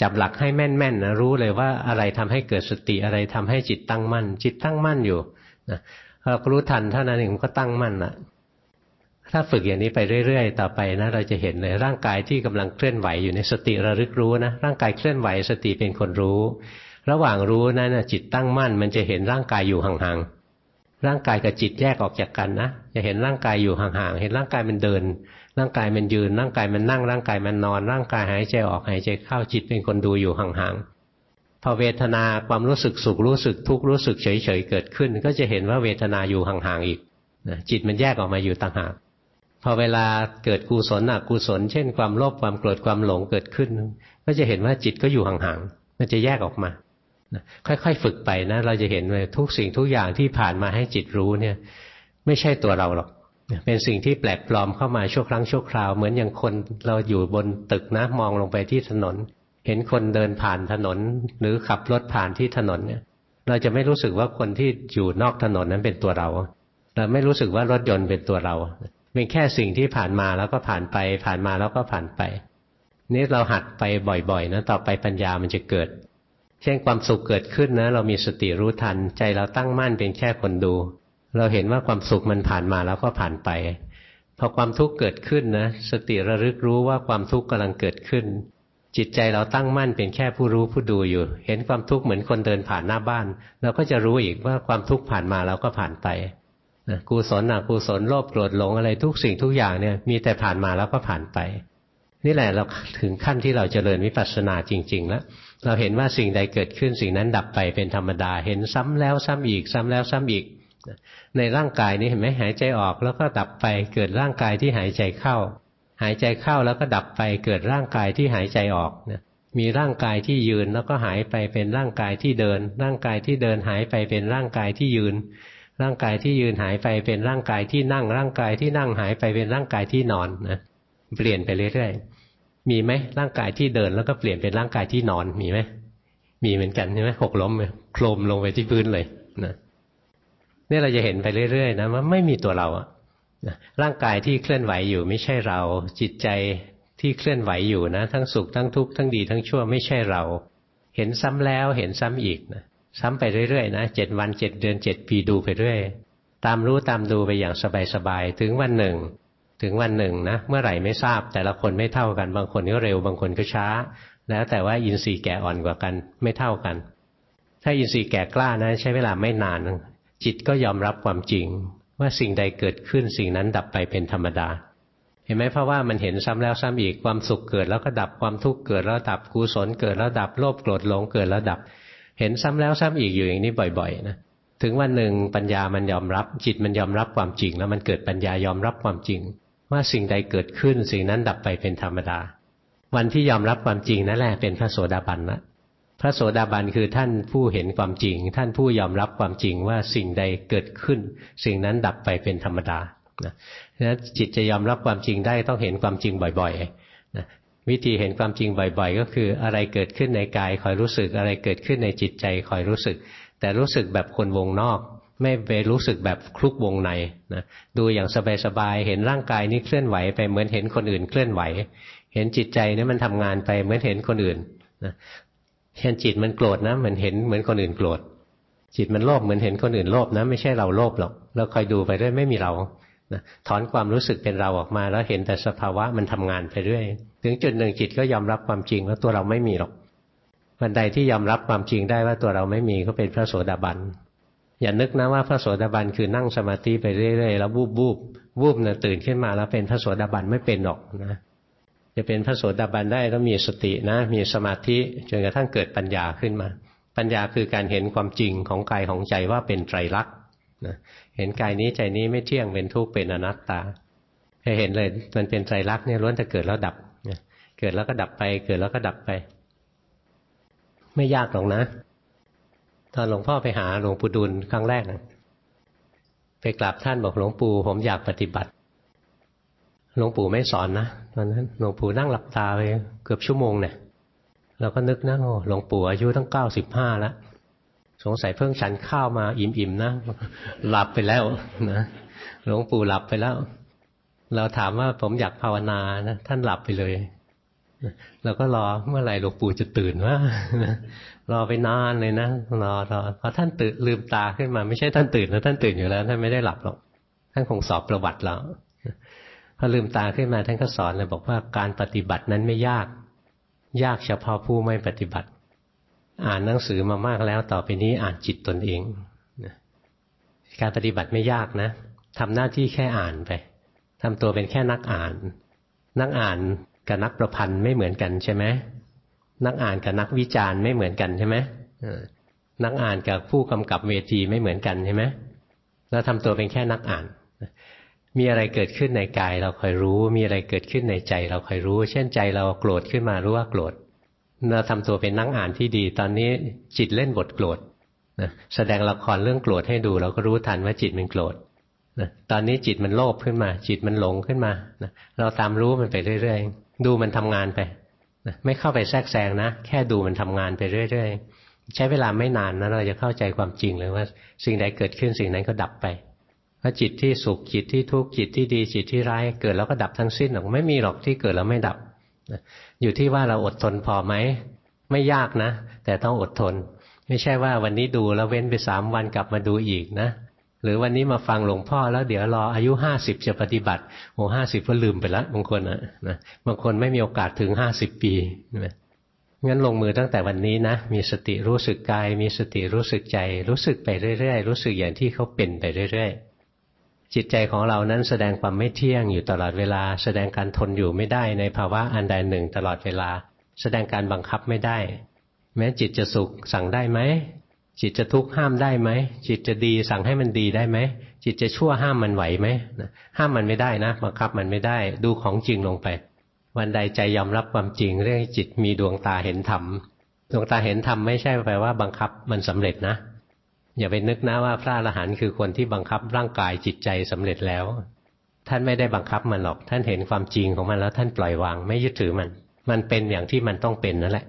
จับหลักให้แม่นๆนะรู้เลยว่าอะไรทำให้เกิดสติอะไรทำให้จิตตั้งมั่น จิตตั้งมั่นอยู่นะ เรารู้ทันเท่านั้นเองมันก็ตั้งมั่นละถ้าฝึกอย่างนี้ไปเรื่อยๆ ต่อไปนะ เราจะเห็นเลยร่างกายที่กำลังเคลื่อนไหวอยู่ในสติระลึกรู้นะร่างกายเคลื่อนไหวสติเป็นคนรู้ ระหว่างรู้นั้นจิตตั้งมั่น มันจะเห็นร่างกายอยู่ห่างๆร่างกายกับจิตแยกออกจากกันนะจะเห็นร่างกายอยู่ห่างๆเห็นร่างกายมันเดิน ร่างกายมันยืน ร่างกายมันนั่งร่างกายมันนอน ร่างกายหายใจออกหายใจเข้าจิตเป็นคนดูอยู่ห่างๆ พอเวทนาความรู้สึกสุขรู้สึกทุกข์รู้สึกเฉยๆเกิดขึ้น ก็จะเห็นว่าเวทนาอยู่ห่างๆอีกจิตมันแยกออกมาอยู่ต่างหากพอเวลาเกิดกุศลอกุศล เช่น ความโลภความโกรธความหลงเกิดขึ้น ก็จะเห็นว่าจิตก็อยู่ห่างๆมันจะแยกออกมาค่อยๆฝึกไปนะ เราจะเห็นว่าทุกสิ่งทุกอย่างที่ผ่านมาให้จิตรู้เนี่ย ไม่ใช่ตัวเราหรอกเป็นสิ่งที่แปลกปลอมเข้ามาชั่วครั้งชั่วคราว เหมือนอย่างคนเราอยู่บนตึกนะมองลงไปที่ถนน เห็นคนเดินผ่านถนน หรือขับรถผ่านที่ถนนเนี่ย เราจะไม่รู้สึกว่าคนที่อยู่นอกถนนนั้นเป็นตัวเรา เราไม่รู้สึกว่ารถยนต์เป็นตัวเราเป็นแค่สิ่งที่ผ่านมาแล้วก็ผ่านไป ผ่านมาแล้วก็ผ่านไป นี่เราหัดไปบ่อยๆนะต่อไปปัญญามันจะเกิด เช่นความสุขเกิดขึ้นนะ เรามีสติรู้ทัน ใจเราตั้งมั่นเป็นแค่คนดู เราเห็นว่าความสุขมันผ่านมาแล้วก็ผ่านไปพอความทุกข์เกิดขึ้นนะสติระลึกรู้ว่าความทุกข์กำลังเกิดขึ้น จิตใจเราตั้งมั่นเป็นแค่ผู้รู้ผู้ดูอยู่ เห็นความทุกข์เหมือนคนเดินผ่านหน้าบ้าน เราก็จะรู้อีกว่าความทุกข์ผ่านมาแล้วก็ผ่านไปกุศลอกุศลโลภโกรธหลงอะไรทุกสิ่งทุกอย่างเนี่ยมีแต่ผ่านมาแล้วก็ผ่านไป นี่แหละเราถึงขั้นที่เราจเจริญวิปัสสนาจริง ๆ แล้ว เราเห็นว่าสิ่งใดเกิดขึ้นสิ่งนั้นดับไปเป็นธรรมดา เห็นซ้ำแล้วซ้ำอีก ซ้ำแล้วซ้ำอีก ในร่างกายนี้เห็นไหมหายใจออกแล้วก็ดับไปเกิดร่างกายที่หายใจเข้า หายใจเข้าแล้วก็ดับไปเกิดร่างกายที่หายใจออกมีร่างกายที่ยืนแล้วก็หายไปเป็นร่างกายที่เดิน ร่างกายที่เดินหายไปเป็นร่างกายที่ยืน ร่างกายที่ยืนหายไปเป็นร่างกายที่นั่ง ร่างกายที่นั่งหายไปเป็นร่างกายที่นอนนะเปลี่ยนไปเรื่อยๆมีไหมร่างกายที่เดินแล้วก็เปลี่ยนเป็นร่างกายที่นอนมีไหมมีเหมือนกันใช่ไหมหกล้มโคลมลงไปที่พื้นเลยนะนี่เราจะเห็นไปเรื่อยๆนะว่าไม่มีตัวเราอะ ร่างกายที่เคลื่อนไหวอยู่ไม่ใช่เรา จิตใจที่เคลื่อนไหวอยู่นะ ทั้งสุขทั้งทุกข์ทั้งดีทั้งชั่วไม่ใช่เรา เห็นซ้ำแล้วเห็นซ้ำอีกนะซ้ำไปเรื่อยๆนะเจ็ดวันเจ็ดเดือนเจ็ดปีดูไปเรื่อยตามรู้ตามดูไปอย่างสบายๆถึงวันหนึ่ง ถึงวันหนึ่งนะ เมื่อไหร่ไม่ทราบแต่ละคนไม่เท่ากัน บางคนก็เร็วบางคนก็ช้า แล้วแต่ว่าอินทรีย์แก่อ่อนกว่ากันไม่เท่ากัน ถ้าอินทรีย์แก่กล้านะ ใช้เวลาไม่นาน จิตก็ยอมรับความจริง ว่าสิ่งใดเกิดขึ้นสิ่งนั้นดับไปเป็นธรรมดา เห็นไหมเพราะว่ามันเห็นซ้ำแล้วซ้ำอีกความสุขเกิดแล้วก็ดับความทุกข์เกิดแล้วดับกุศลเกิดแล้วดับโลภโกรธหลงเกิดแล้วดับ เห็นซ้ำแล้วซ้ำอีกอยู่อย่างนี้บ่อยๆนะถึงวันหนึ่งปัญญามันยอมรับ จิตมันยอมรับความจริง แล้วมันเกิดปัญญายอมรับความจริง ว่าสิ่งใดเกิดขึ้น สิ่งนั้นดับไปเป็นธรรมดา วันที่ยอมรับความจริงนั่นแหละเป็นพระโสดาบันละ พระโสดาบันคือท่านผู้เห็นความจริง ท่านผู้ยอมรับความจริงว่าสิ่งใดเกิดขึ้น สิ่งนั้นดับไปเป็นธรรมดานะนั้นจิตจะยอมรับความจริงได้ต้องเห็นความจริงบ่อยๆนะวิธีเห็นความจริงบ่อย ๆ ก็คืออะไรเกิดขึ้นในกายคอยรู้สึก อะไรเกิดขึ้นในจิตใจคอยรู้สึก แต่รู้สึกแบบคนวงนอก ไม่ไปรู้สึกแบบคลุกวงในนะดูอย่างสบายๆเห็นร่างกายนี้เคลื่อนไหวไปเหมือนเห็นคนอื่นเคลื่อนไหว เห็นจิตใจนี่มันทำงานไปเหมือนเห็นคนอื่นนะ เห็นจิตมันโกรธนะมือนเห็นเหมือนคนอื่นโกรธจิตมันโลภเหมือนเห็นคนอื่นโลภนะ ไม่ใช่เราโลภหรอกเราคอยดูไปเรื่อยไม่มีเรานะถอนความรู้สึกเป็นเราออกมา แล้วเห็นแต่สภาวะมันทำงานไปเรื่อยถึงจุดหนึ่งจิตก็ยอมรับความจริงว่าตัวเราไม่มีหรอกบันใดที่ยอมรับความจริงได้ว่าตัวเราไม่มีก็เป็นพระโสดาบันอย่านึกนะว่าพระโสดาบันคือนั่งสมาธิไปเรื่อยๆแล้ววูบวูบวูบนี่ยตื่นขึ้นมาแล้วเป็นพระโสดาบันไม่เป็นหรอกนะ จะเป็นพระโสดาบันได้ต้องมีสตินะ มีสมาธิจนกระทั่งเกิดปัญญาขึ้นมา ปัญญาคือการเห็นความจริงของกายของใจว่าเป็นไตรลักษณ์นะเห็นกายนี้ใจนี้ไม่เที่ยงเป็นทุกข์เป็นอนัตตาให้เห็นเลยมันเป็นไตรลักษณ์เนี่ยล้วนแต่เกิดแล้วดับเกิดแล้วก็ดับไป เกิดแล้วก็ดับไป ไม่ยากหรอกนะ ตอนหลวงพ่อไปหาหลวงปู่ดุลครั้งแรกนะไปกราบท่านบอกหลวงปู่ผมอยากปฏิบัติ หลวงปู่ไม่สอนนะตอนนั้นหลวงปู่นั่งหลับตาไปเกือบชั่วโมงเนี่ยเราก็นึกนะโอ้หลวงปู่อายุตั้งเก้าสิบห้าแล้วสงสัยเพิ่งฉันข้าวมาอิ่มๆนะหลับไปแล้วนะหลวงปู่หลับไปแล้ว เราถามว่าผมอยากภาวนานะท่านหลับไปเลยเราก็รอเมื่อไหร่หลวงปู่จะตื่นว่ารอไปนานเลยนะรอรอพอท่านตื่นลืมตาขึ้นมา ไม่ใช่ท่านตื่นนะท่านตื่นอยู่แล้ว ท่านไม่ได้หลับหรอกท่านคงสอบประวัติเราพ อลืมตาขึ้นมาท่านก็สอนเลยบอกว่าการปฏิบัตินั้นไม่ยาก ยากเฉพาะผู้ไม่ปฏิบัติ อ่านหนังสือมามากแล้วต่อไปนี้อ่านจิตตนเองการปฏิบัติไม่ยากนะทำหน้าที่แค่อ่านไปทำตัวเป็นแค่นักอ่าน นักอ่านกับนักประพันธ์ไม่เหมือนกันใช่ไหมนักอ่านกับนักวิจารณ์ไม่เหมือนกันใช่ไหมนักอ่านกับผู้กำกับเวทีไม่เหมือนกันใช่ไหมเราทำตัวเป็นแค่นักอ่าน มีอะไรเกิดขึ้นในกายเราคอยรู้ มีอะไรเกิดขึ้นในใจเราคอยรู้ เช่นใจเราโกรธขึ้นมารู้ว่าโกรธเราทำตัวเป็นนักอ่านที่ดี ตอนนี้จิตเล่นบทโกรธแสดงละครเรื่องโกรธให้ดู เราก็รู้ทันว่าจิตมันโกรธตอนนี้จิตมันโลภขึ้นมา จิตมันหลงขึ้นมาเราตามรู้มันไปเรื่อยๆ ดูมันทำงานไปไม่เข้าไปแทรกแซงนะ แค่ดูมันทำงานไปเรื่อยๆ ใช้เวลาไม่นานนะเราจะเข้าใจความจริงเลยว่า สิ่งใดเกิดขึ้นสิ่งนั้นก็ดับไป พราจิตที่สุขจิตที่ทุกข์จิตที่ดีจิตที่ร้ายเกิดแล้วก็ดับทั้งสิ้นหรอกไม่มีหรอกที่เกิดแล้วไม่ดับอยู่ที่ว่าเราอดทนพอไหมไม่ยากนะ แต่ต้องอดทน ไม่ใช่ว่าวันนี้ดูแล้วเว้นไปสามวันกลับมาดูอีกนะ หรือวันนี้มาฟังหลวงพ่อแล้วเดี๋ยวรออายุห้าสิบจะปฏิบัติโอ้ห้าสิบก็ลืมไปล้วบางคนอะนะบางคนไม่มีโอกาสถึงห้าสิบปีนะงั้นลงมือตั้งแต่วันนี้นะ มีสติรู้สึกกาย มีสติรู้สึกใจ รู้สึกไปเรื่อยๆ รู้สึกอย่างที่เขาเป็นไปเรื่อยๆ จิตใจของเรานั้นแสดงความไม่เที่ยงอยู่ตลอดเวลา แสดงการทนอยู่ไม่ได้ในภาวะอันใดหนึ่งตลอดเวลา แสดงการบังคับไม่ได้ แม้จิตจะสุขสั่งได้ไหมจิตจะทุกข์ห้ามได้ไหมจิตจะดีสั่งให้มันดีได้ไหมจิตจะชั่วห้ามมันไหวไหมห้ามมันไม่ได้นะบังคับมันไม่ได้ ดูของจริงลงไป วันใดใจยอมรับความจริง เรื่องจิตมีดวงตาเห็นธรรมดวงตาเห็นธรรมไม่ใช่แปลว่าบังคับมันสำเร็จนะ อย่าไปนึกนะว่าพระอรหันต์คือคนที่บังคับร่างกายจิตใจสำเร็จแล้ว ท่านไม่ได้บังคับมันหรอก ท่านเห็นความจริงของมันแล้วท่านปล่อยวางไม่ยึดถือมัน มันเป็นอย่างที่มันต้องเป็นนั่นแหละ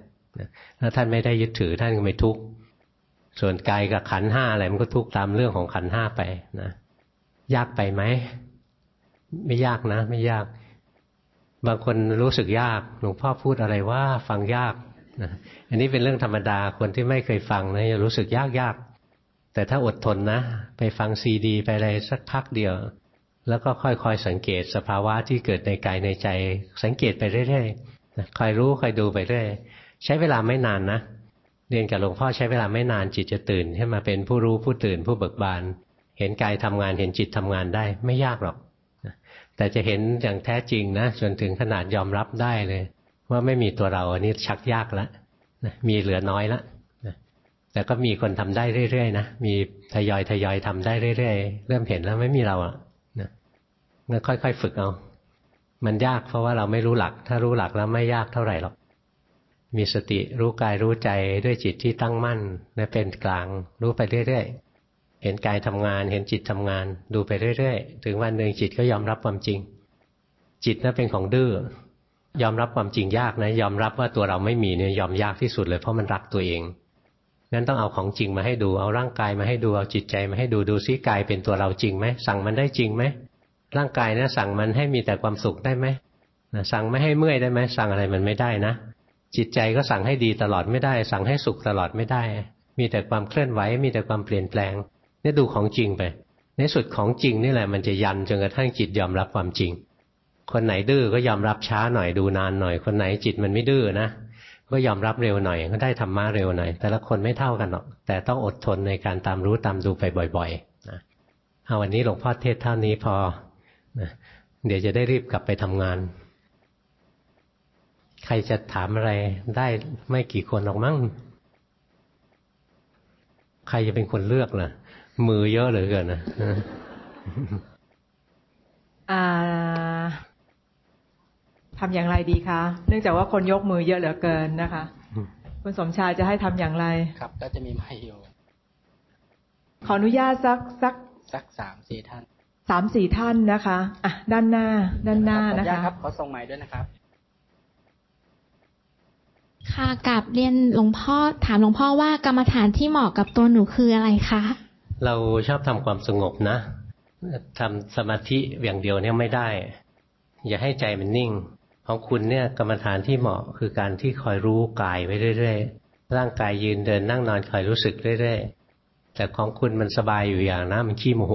แล้วท่านไม่ได้ยึดถือท่านก็ไม่ทุกข์ส่วนกายกับขันห้าอะไรมันก็ทุกข์ตามเรื่องของขันห้าไปนะยากไปไหมไม่ยากนะ ไม่ยาก บางคนรู้สึกยากหลวงพ่อพูดอะไรว่าฟังยากนะอันนี้เป็นเรื่องธรรมดาคนที่ไม่เคยฟังนะจะรู้สึกยากยาก แต่ถ้าอดทนนะ ไปฟังซีดี ไปอะไรสักพักเดียว แล้วก็ค่อยๆสังเกตสภาวะที่เกิดในกายในใจ สังเกตไปเรื่อยๆคอยรู้คอยดูไปเรื่อยใช้เวลาไม่นานนะเรียนกับหลวงพ่อใช้เวลาไม่นานจิตจะตื่นขึ้นมาเป็นผู้รู้ผู้ตื่นผู้เบิกบาน เห็นกายทำงานเห็นจิตทำงานได้ไม่ยากหรอกแต่จะเห็นอย่างแท้จริงนะจนถึงขนาดยอมรับได้เลย ว่าไม่มีตัวเราอันนี้ชักยากแล้วมีเหลือน้อยแล้ว แต่ก็มีคนทำได้เรื่อยๆนะมีทยอยทยอยทำได้เรื่อยๆ เริ่มเห็นแล้วไม่มีเราอะนะงั้นค่อยๆฝึกเอา มันยากเพราะว่าเราไม่รู้หลัก ถ้ารู้หลักแล้วไม่ยากเท่าไหร่หรอกมีสติรู้กายรู้ใจด้วยจิตที่ตั้งมั่นและเป็นกลางรู้ไปเรื่อยๆ เห็นกายทำงาน เห็นจิตทำงาน ดูไปเรื่อยๆ ถึงวันหนึ่งจิตก็ยอมรับความจริง จิตนั้นเป็นของดื้อยอมรับความจริงยากนะ ยอมรับว่าตัวเราไม่มีเนี่ยยอมยากที่สุดเลยเพราะมันรักตัวเอง งั้นต้องเอาของจริงมาให้ดู เอาร่างกายมาให้ดู เอาจิตใจมาให้ดู ดูซิกายเป็นตัวเราจริงไหม สั่งมันได้จริงไหม ร่างกายนะสั่งมันให้มีแต่ความสุขได้ไหมสั่งไม่ให้เมื่อยได้ไหม สั่งอะไรมันไม่ได้นะ จิตใจก็สั่งให้ดีตลอดไม่ได้ สั่งให้สุขตลอดไม่ได้ มีแต่ความเคลื่อนไหว มีแต่ความเปลี่ยนแปลงนี่ดูของจริงไป ในสุดของจริงนี่แหละมันจะยันจนกระทั่งจิตยอมรับความจริง คนไหนดื้อก็ยอมรับช้าหน่อยดูนานหน่อย คนไหนจิตมันไม่ดื้อนะ ก็ยอมรับเร็วหน่อย ก็ได้ธรรมะเร็วหน่อย แต่ละคนไม่เท่ากันหรอก แต่ต้องอดทนในการตามรู้ตามดูไปบ่อยๆนะเอาวันนี้หลวงพ่อเทศเท่านี้พอนะเดี๋ยวจะได้รีบกลับไปทำงาน ใครจะถามอะไรได้ไม่กี่คนหรอกมั้ง ใครจะเป็นคนเลือกล่ะ มือเยอะเหลือเกินนะ ทำอย่างไรดีคะเนื่องจากว่าคนยกมือเยอะเหลือเกินนะคะ คุณสมชายจะให้ทำอย่างไร ครับ ก็จะมีไม่อยู่ขออนุญาตสักสักสักสามสี่ท่านสามสี่ท่านนะคะอะด้านหน้า ด้านหน้านะคะครับขอส่งใหม่ด้วยนะครับ ค่ะกับเรียนหลวงพ่อถามหลวงพ่อว่ากรรมฐานที่เหมาะกับตัวหนูคืออะไรคะเราชอบทำความสงบนะทำสมาธิอย่างเดียวเนี่ยไม่ได้ อย่าให้ใจมันนิ่ง ของคุณเนี่ยกรรมฐานที่เหมาะคือการที่คอยรู้กายไว้เรื่อยๆ ร่างกายยืนเดินนั่งนอนคอยรู้สึกเรื่อยๆ แต่ของคุณมันสบายอยู่อย่างนะมันขี้โมโห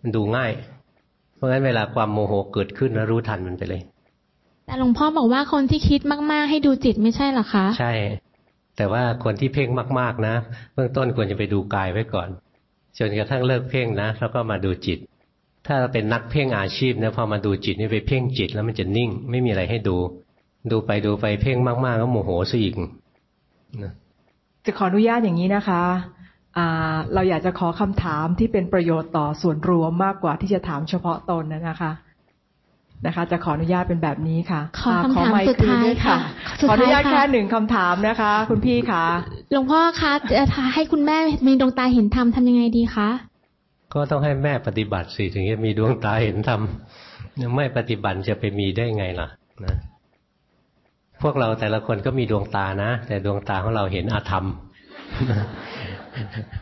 มันดูง่ายพราะงั้นเวลาความโมโหเกิดขึ้นแล้วรู้ทันมันไปเลย แต่หลวงพ่อบอกว่าคนที่คิดมากๆ ให้ดูจิตไม่ใช่เหรอคะ ใช่ แต่ว่าคนที่เพ่งมาก ๆนะ เบื้องต้นควรจะไปดูกายไว้ก่อน จนกระทั่งเลิกเพ่งนะแล้วก็มาดูจิต ถ้าเราเป็นนักเพ่งอาชีพนะพอมาดูจิตนี่ไปเพ่งจิตแล้วมันจะนิ่ง ไม่มีอะไรให้ดู ดูไปดูไปเพ่งมากๆก็โมโหซะอีกนะจะขออนุญาตอย่างนี้นะคะอ่าเราอยากจะขอคำถามที่เป็นประโยชน์ต่อส่วนรวมมากกว่าที่จะถามเฉพาะตนนะคะนะคะ จะขออนุญาตเป็นแบบนี้ค่ะ ขอคำถามไค์สุดท้ายคืนวค่ะ ขออนุญาตสุดท้ายค่ะแค่หนึ่งคำถามนะคะ คุณพี่ค่ะหลวงพ่อคะจะให้คุณแม่มีดวงตาเห็นธรรมทำยังไงดีคะ ก็ต้องให้แม่ปฏิบัติสิถึงจะมีดวงตาเห็นธรรมไม่ปฏิบัติจะไปมีได้ไงล่ะนะพวกเราแต่ละคนก็มีดวงตานะ แต่ดวงตาของเราเห็นอาธรรม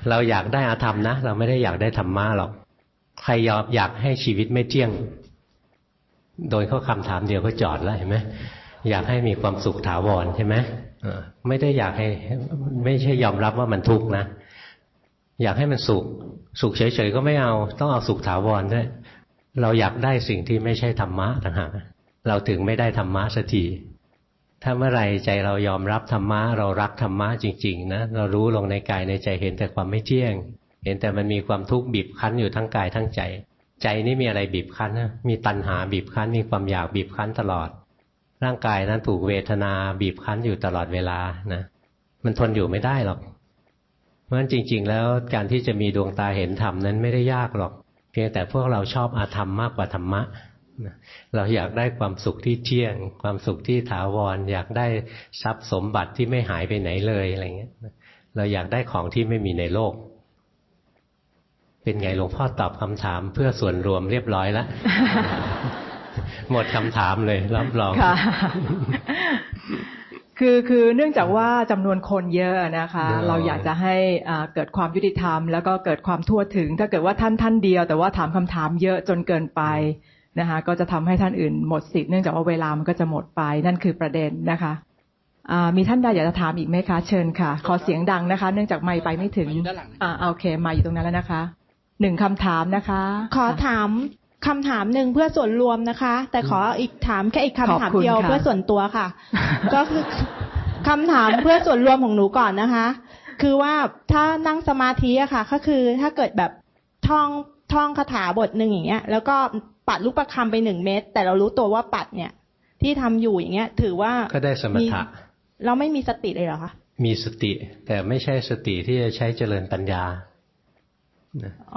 เราอยากได้อาธรรมนะ เราไม่ได้อยากได้ธรรมะหรอกใครยอมอยากให้ชีวิตไม่เที่ยง โดยเขาคำถามเดียวก็จอดแล้วเห็นไหมอยากให้มีความสุขถาวรใช่ไหมไม่ได้อยากให้ ไม่ใช่ยอมรับว่ามันทุกข์นะ อยากให้มันสุข สุขเฉยๆก็ไม่เอา ต้องเอาสุขถาวรด้วย เราอยากได้สิ่งที่ไม่ใช่ธรรมะต่างหากเราถึงไม่ได้ธรรมะสักทีถ้าเมื่อไรใจเรายอมรับธรรมะเรารักธรรมะจริง ๆ นะเรารู้ลงในกายในใจเห็นแต่ความไม่เที่ยง เห็นแต่มันมีความทุกข์บีบคั้นอยู่ทั้งกายทั้งใจ ใจนี่มีอะไรบีบคั้นนะมีตัณหาบีบคั้น มีความอยากบีบคั้นตลอด ร่างกายนั้นถูกเวทนาบีบคั้นอยู่ตลอดเวลานะมันทนอยู่ไม่ได้หรอก ราะฉะนั้นจริง ๆ แล้วการที่จะมีดวงตาเห็นธรรมนั้นไม่ได้ยากหรอก เพียงแต่พวกเราชอบอาธรรมมากกว่าธรรมะเราอยากได้ความสุขที่เที่ยง ความสุขที่ถาวร อยากได้ทรัพย์สมบัติที่ไม่หายไปไหนเลยอะไรเงี้ยเราอยากได้ของที่ไม่มีในโลก เป็นไงหลวงพ่อตอบคำถามเพื่อส่วนรวมเรียบร้อยแล้วหมดคำถามเลยรับรอง ค่ะคือคือเนื่องจากว่าจำนวนคนเยอะนะคะเยอะเราอยากจะให้อ่าเกิดความยุติธรรม แล้วก็เกิดความทั่วถึง ถ้าเกิดว่าท่านท่านเดียว แต่ว่าถามคำถามเยอะจนเกินไปนะคะก็จะทำให้ท่านอื่นหมดสิทธิ์เนื่องจากว่าเวลามันก็จะหมดไปนั่นคือประเด็นนะคะอ่ามีท่านใดอยากจะถามอีกไหมคะเชิญค่ะ ขอเสียงดังนะคะ เนื่องจากไม่ไปไม่ถึงมาอยู่ด้านหลังอ่าโอเคมาอยู่ตรงนั้นแล้วนะคะหนึ่งคำถามนะคะ ขอถาม คำถามหนึ่งเพื่อส่วนรวมนะคะ แต่ขออีกถามแค่อีกคำถามขอบคุณเดียวค่ะเพื่อส่วนตัวค่ะ ก็คือคำถามเพื่อส่วนรวมของหนูก่อนนะคะ คือว่าถ้านั่งสมาธิอะค่ะ ก็คือถ้าเกิดแบบท่องท่องคาถาบทหนึ่งอย่างเงี้ย แล้วก็ปัดลูกประคำไปหนึ่งเม็ดแต่เรารู้ตัวว่าปัดเนี่ย ที่ทำอยู่อย่างเงี้ย ถือว่าก็ได้สมถะเราไม่มีสติเลยเหรอคะมีสติ แต่ไม่ใช่สติที่จะใช้เจริญปัญญา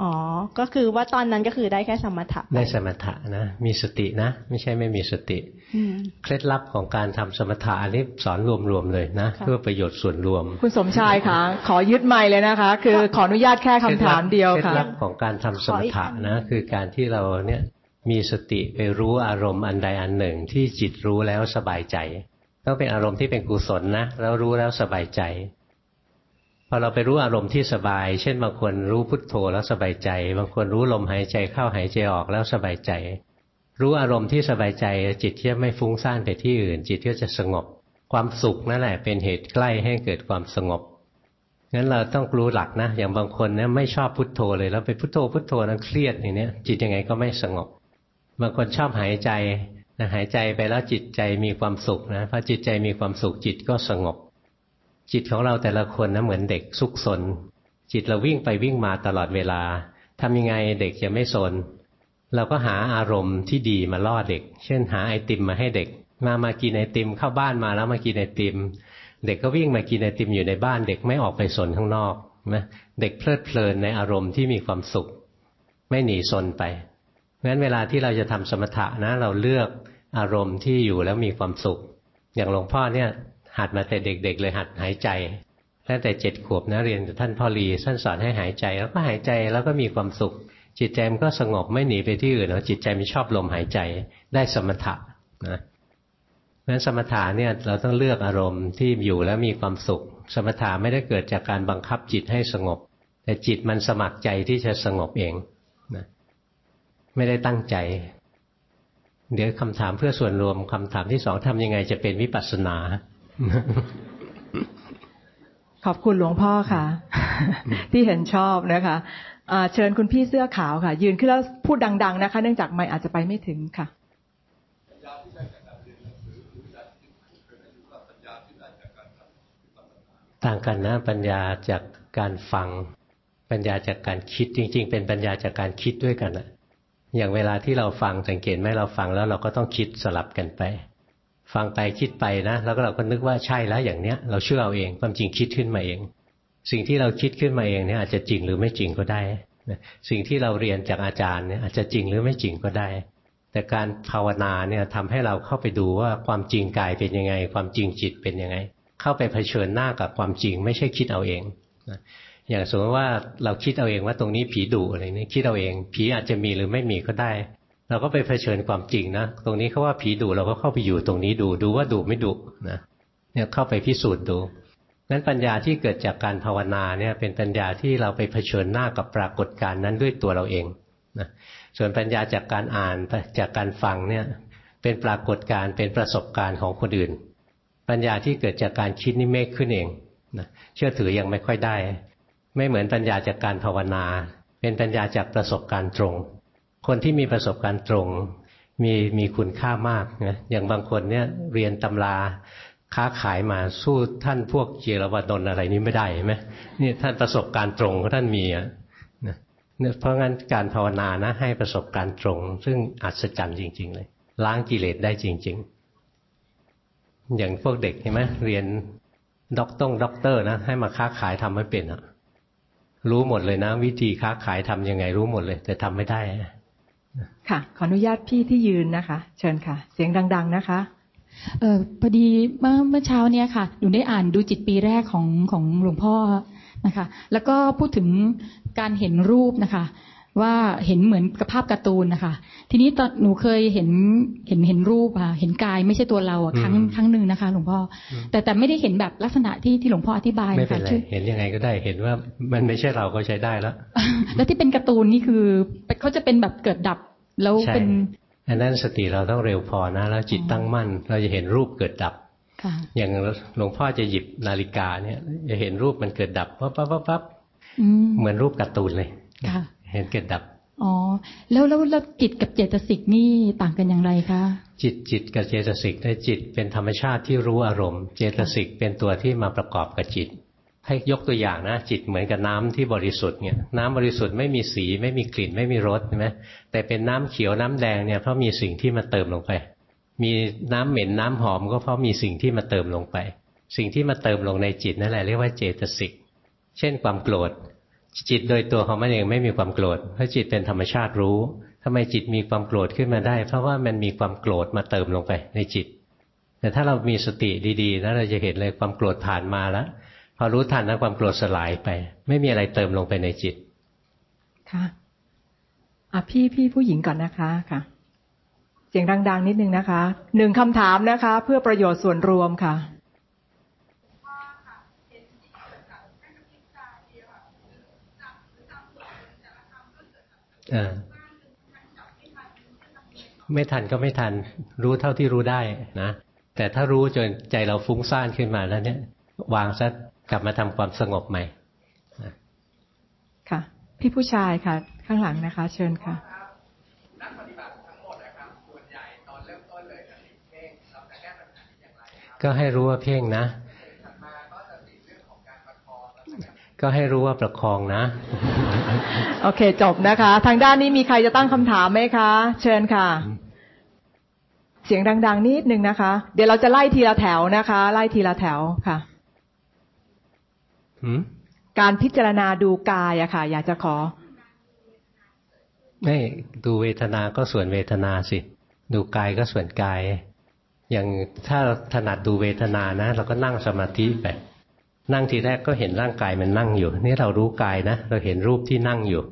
อ๋อ ก็คือว่าตอนนั้นก็คือได้แค่สมถะ ได้สมถะนะ มีสตินะ ไม่ใช่ไม่มีสติอืมเคล็ดลับของการทำสมถะอันนี้สอนรวมๆเลยนะค่ะเพื่อประโยชน์ส่วนรวม คุณสมชายค่ะขอยึดไมค์เลยนะคะ คือขออนุญาตแค่คำถามเดียวเคล็ค่ะดลับของการทำสมถะนะ คือการที่เราเนี่ยมีสติไปรู้อารมณ์อันใดอันหนึ่งที่จิตรู้แล้วสบายใจ ต้องเป็นอารมณ์ที่เป็นกุศลนะ แล้วรู้แล้วสบายใจ พอเราไปรู้อารมณ์ที่สบาย เช่นบางคนรู้พุทโธแล้วสบายใจ บางคนรู้ลมหายใจเข้าหายใจออกแล้วสบายใจ รู้อารมณ์ที่สบายใจจิตจะไม่ฟุ้งซ่านไปที่อื่น จิตก็จะสงบ ความสุขนั่นแหละเป็นเหตุใกล้ให้เกิดความสงบงั้นเราต้องรู้หลักนะ อย่างบางคนเนี่ยไม่ชอบพุทโธเลยแล้วไปพุทโธพุทโธนั้นเครียดอย่างเนี้ยจิตยังไงก็ไม่สงบ บางคนชอบหายใจนะหายใจไปแล้วจิตใจมีความสุขนะพอจิตใจมีความสุขจิตก็สงบ จิตของเราแต่ละคนนะเหมือนเด็กซุกซนจิตเราวิ่งไปวิ่งมาตลอดเวลาทำยังไงเด็กจะไม่สนเราก็หาอารมณ์ที่ดีมาล่อเด็ก เช่นหาไอติมมาให้เด็ก มามากินไอติมเข้าบ้านมาแล้วมากินไอติม เด็กก็วิ่งมากินไอติมอยู่ในบ้าน เด็กไม่ออกไปสนข้างนอกนะเด็กเพลิดเพลินในอารมณ์ที่มีความสุข ไม่หนีสนไปงั้นเวลาที่เราจะทำสมถะนะ เราเลือกอารมณ์ที่อยู่แล้วมีความสุข อย่างหลวงพ่อเนี่ย หัดมาแต่เด็ก ๆ เลยหัดหายใจตั้งแต่เจ็ดขวบนะเรียนกับท่านพ่อรีท่านสอนให้หายใจ แล้วก็หายใจแล้วก็มีความสุข จิตใจมันก็สงบไม่หนีไปที่อื่นแล้วจิตใจมันชอบลมหายใจได้สมถะนะนั้นสมถะเนี่ยเราต้องเลือกอารมณ์ที่อยู่แล้วมีความสุข สมถะไม่ได้เกิดจากการบังคับจิตให้สงบ แต่จิตมันสมัครใจที่จะสงบเองนะไม่ได้ตั้งใจ เดี๋ยวคำถามเพื่อส่วนรวมคำถามที่สองทำยังไงจะเป็นวิปัสสนา ขอบคุณหลวงพ่อค่ะ ที่เห็นชอบนะคะอ่าเชิญคุณพี่เสื้อขาวค่ะ ยืนขึ้นแล้วพูดดัง ๆ นะคะ เนื่องจากไม่อาจจะไปไม่ถึงค่ะต่างกันนะปัญญาจากการฟังปัญญาจากการคิดจริง ๆ เป็นปัญญาจากการคิดด้วยกันนะอย่างเวลาที่เราฟังสังเกตไหมเราฟังแล้วเราก็ต้องคิดสลับกันไป ฟังไปคิดไปนะแล้วก็เราก็นึกว่าใช่แล้วอย่างเนี้ย เราเชื่อเอาเองความจริงคิดขึ้นมาเอง สิ่งที่เราคิดขึ้นมาเองเนี่ยอาจจะจริงหรือไม่จริงก็ได้สิ่งที่เราเรียนจากอาจารย์เนี่ยอาจจะจริงหรือไม่จริงก็ได้ แต่การภาวนาเนี่ยทำให้เราเข้าไปดูว่าความจริงกายเป็นยังไง ความจริงจิตเป็นยังไง เข้าไปเผชิญหน้ากับความจริง ไม่ใช่คิดเอาเองอย่างสมมติว่าเราคิดเอาเองว่าตรงนี้ผีดุอะไรนี่คิดเอาเอง ผีอาจจะมีหรือไม่มีก็ได้ เราก็ไปเผชิญความจริงนะ ตรงนี้เขาว่าผีดุเราก็เข้าไปอยู่ตรงนี้ดูดูว่าดุไม่ดุนะเนี่ยเข้าไปพิสูจน์ดูนั้นปัญญาที่เกิดจากการภาวนาเนี่ยเป็นปัญญาที่เราไปเผชิญหน้ากับปรากฏการณ์นั้นด้วยตัวเราเองนะส่วนปัญญาจากการอ่านจากการฟังเนี่ยเป็นปรากฏการณ์เป็นประสบการณ์ของคนอื่น ปัญญาที่เกิดจากการคิดนี่เมฆขึ้นเองนะเชื่อถือยังไม่ค่อยได้ ไม่เหมือนปัญญาจากการภาวนา เป็นปัญญาจากประสบการณ์ตรง คนที่มีประสบการณ์ตรงมีมีคุณค่ามากนะอย่างบางคนเนี่ยเรียนตำราค้าขายมาสู้ท่านพวกเจรวดนอะไรนี้ไม่ได้ไหมนี่ท่านประสบการณ์ตรงท่านมีอะเนี่ยเพราะงั้นการภาวนานะให้ประสบการณ์ตรง ซึ่งอัศจรรย์จริง ๆ เลย ล้างกิเลสได้จริง ๆ อย่างพวกเด็กเห็นไหมเรียนด็อกต้องด็อกเตอร์นะให้มาค้าขายทำไม่เป็นอะรู้หมดเลยนะ วิธีค้าขายทำยังไงรู้หมดเลย แต่ทำไม่ได้ ค่ะ ขออนุญาตพี่ที่ยืนนะคะ เชิญค่ะ เสียงดัง ๆ นะคะเออพอดีเมื่อเมื่อเช้าเนี้ยค่ะหนูได้อ่านดูจิตปีแรกของของหลวงพ่อนะคะ แล้วก็พูดถึงการเห็นรูปนะคะ ว่าเห็นเหมือนกับภาพการ์ตูนนะคะ ทีนี้ตอนหนูเคยเห็นเห็นเห็นรูปค่ะ เห็นกายไม่ใช่ตัวเราอะครั้งครั้งหนึ่งนะคะ หลวงพ่อ แต่แต่ไม่ได้เห็นแบบลักษณะที่ที่หลวงพ่ออธิบายไม่เป็นค่ะไรเห็นยังไงก็ได้เห็นว่ามันไม่ใช่เราก็ใช้ได้แล้ว แล้วที่เป็นการ์ตูนนี่คือเขาจะเป็นแบบเกิดดับ แล้วใช่เป็นอันนั้นสติเราต้องเร็วพอนะแล้วจิตตั้งมั่น เราจะเห็นรูปเกิดดับค่ะอย่างหลวงพ่อจะหยิบนาฬิกาเนี่ยจะเห็นรูปมันเกิดดับปั๊บปั๊บปั๊บปั๊บอืมเหมือนรูปการ์ตูนเลยค่ะเห็นเกิดดับอ๋อแล้วแล้วแล้วจิตกับเจตสิกนี่ต่างกันอย่างไรคะจิตจิตกับเจตสิกได้จิตเป็นธรรมชาติที่รู้อารมณ์ เจตสิกเป็นตัวที่มาประกอบกับจิต ให้ยกตัวอย่างนะจิตเหมือนกับน้ำที่บริสุทธิ์เนี่ยน้ำบริสุทธิ์ไม่มีสีไม่มีกลิ่นไม่มีรสใช่ไหมแต่เป็นน้ำเขียวน้ำแดงเนี่ยเพราะมีสิ่งที่มาเติมลงไป มีน้ำเหม็นน้ำหอมก็เพราะมีสิ่งที่มาเติมลงไป สิ่งที่มาเติมลงในจิตนั่นแหละเรียกว่าเจตสิกเช่นความโกรธ จิตโดยตัวของมันเองไม่มีความโกรธเพราะจิตเป็นธรรมชาติรู้ทำไมจิตมีความโกรธขึ้นมาได้ เพราะว่ามันมีความโกรธมาเติมลงไปในจิต แต่ถ้าเรามีสติดีๆนะเราจะเห็นเลยความโกรธผ่านมาแล้ว พอรู้ทันนะความโกรธสลายไป ไม่มีอะไรเติมลงไปในจิต ค่ะอะพี่พี่ผู้หญิงก่อนนะคะค่ะ เสียงดัง ๆ นิดนึงนะคะหนึ่งคำถามนะคะ เพื่อประโยชน์ส่วนรวมค่ะเออไม่ทันก็ไม่ทัน รู้เท่าที่รู้ได้นะ แต่ถ้ารู้จนใจเราฟุ้งซ่านขึ้นมาแล้วเนี่ย วางซะ กลับมาทำความสงบใหม่ค่ะ พี่ผู้ชายค่ะ ข้างหลังนะคะ เชิญค่ะนักปฏิบัติทั้งหมดนะครับส่วนใหญ่ตอนเริ่มต้นเลยจะติดเพ่งเราจะแก้ปัญหานี้อย่างไรครับก็ให้รู้ว่าเพ่งนะถัดมาก็จะติดเรื่องของการประคองแล้วนะครับก็ให้รู้ว่าประคองนะ โอเค จบนะคะ ทางด้านนี้มีใครจะตั้งคำถามไหมคะ เชิญค่ะ เสียงดัง ๆ นิดนึงนะคะ เดี๋ยวเราจะไล่ทีละแถวนะคะ ไล่ทีละแถวค่ะหืม การพิจารณาดูกายอะค่ะ อยากจะขอ ไม่ดูเวทนาก็ส่วนเวทนาสิ ดูกายก็ส่วนกาย อย่างถ้าถนัดดูเวทนานะ เราก็นั่งสมาธิไปนั่งทีแรกก็เห็นร่างกายมันนั่งอยู่ นี่เรารู้กายนะ เราเห็นรูปที่นั่งอยู่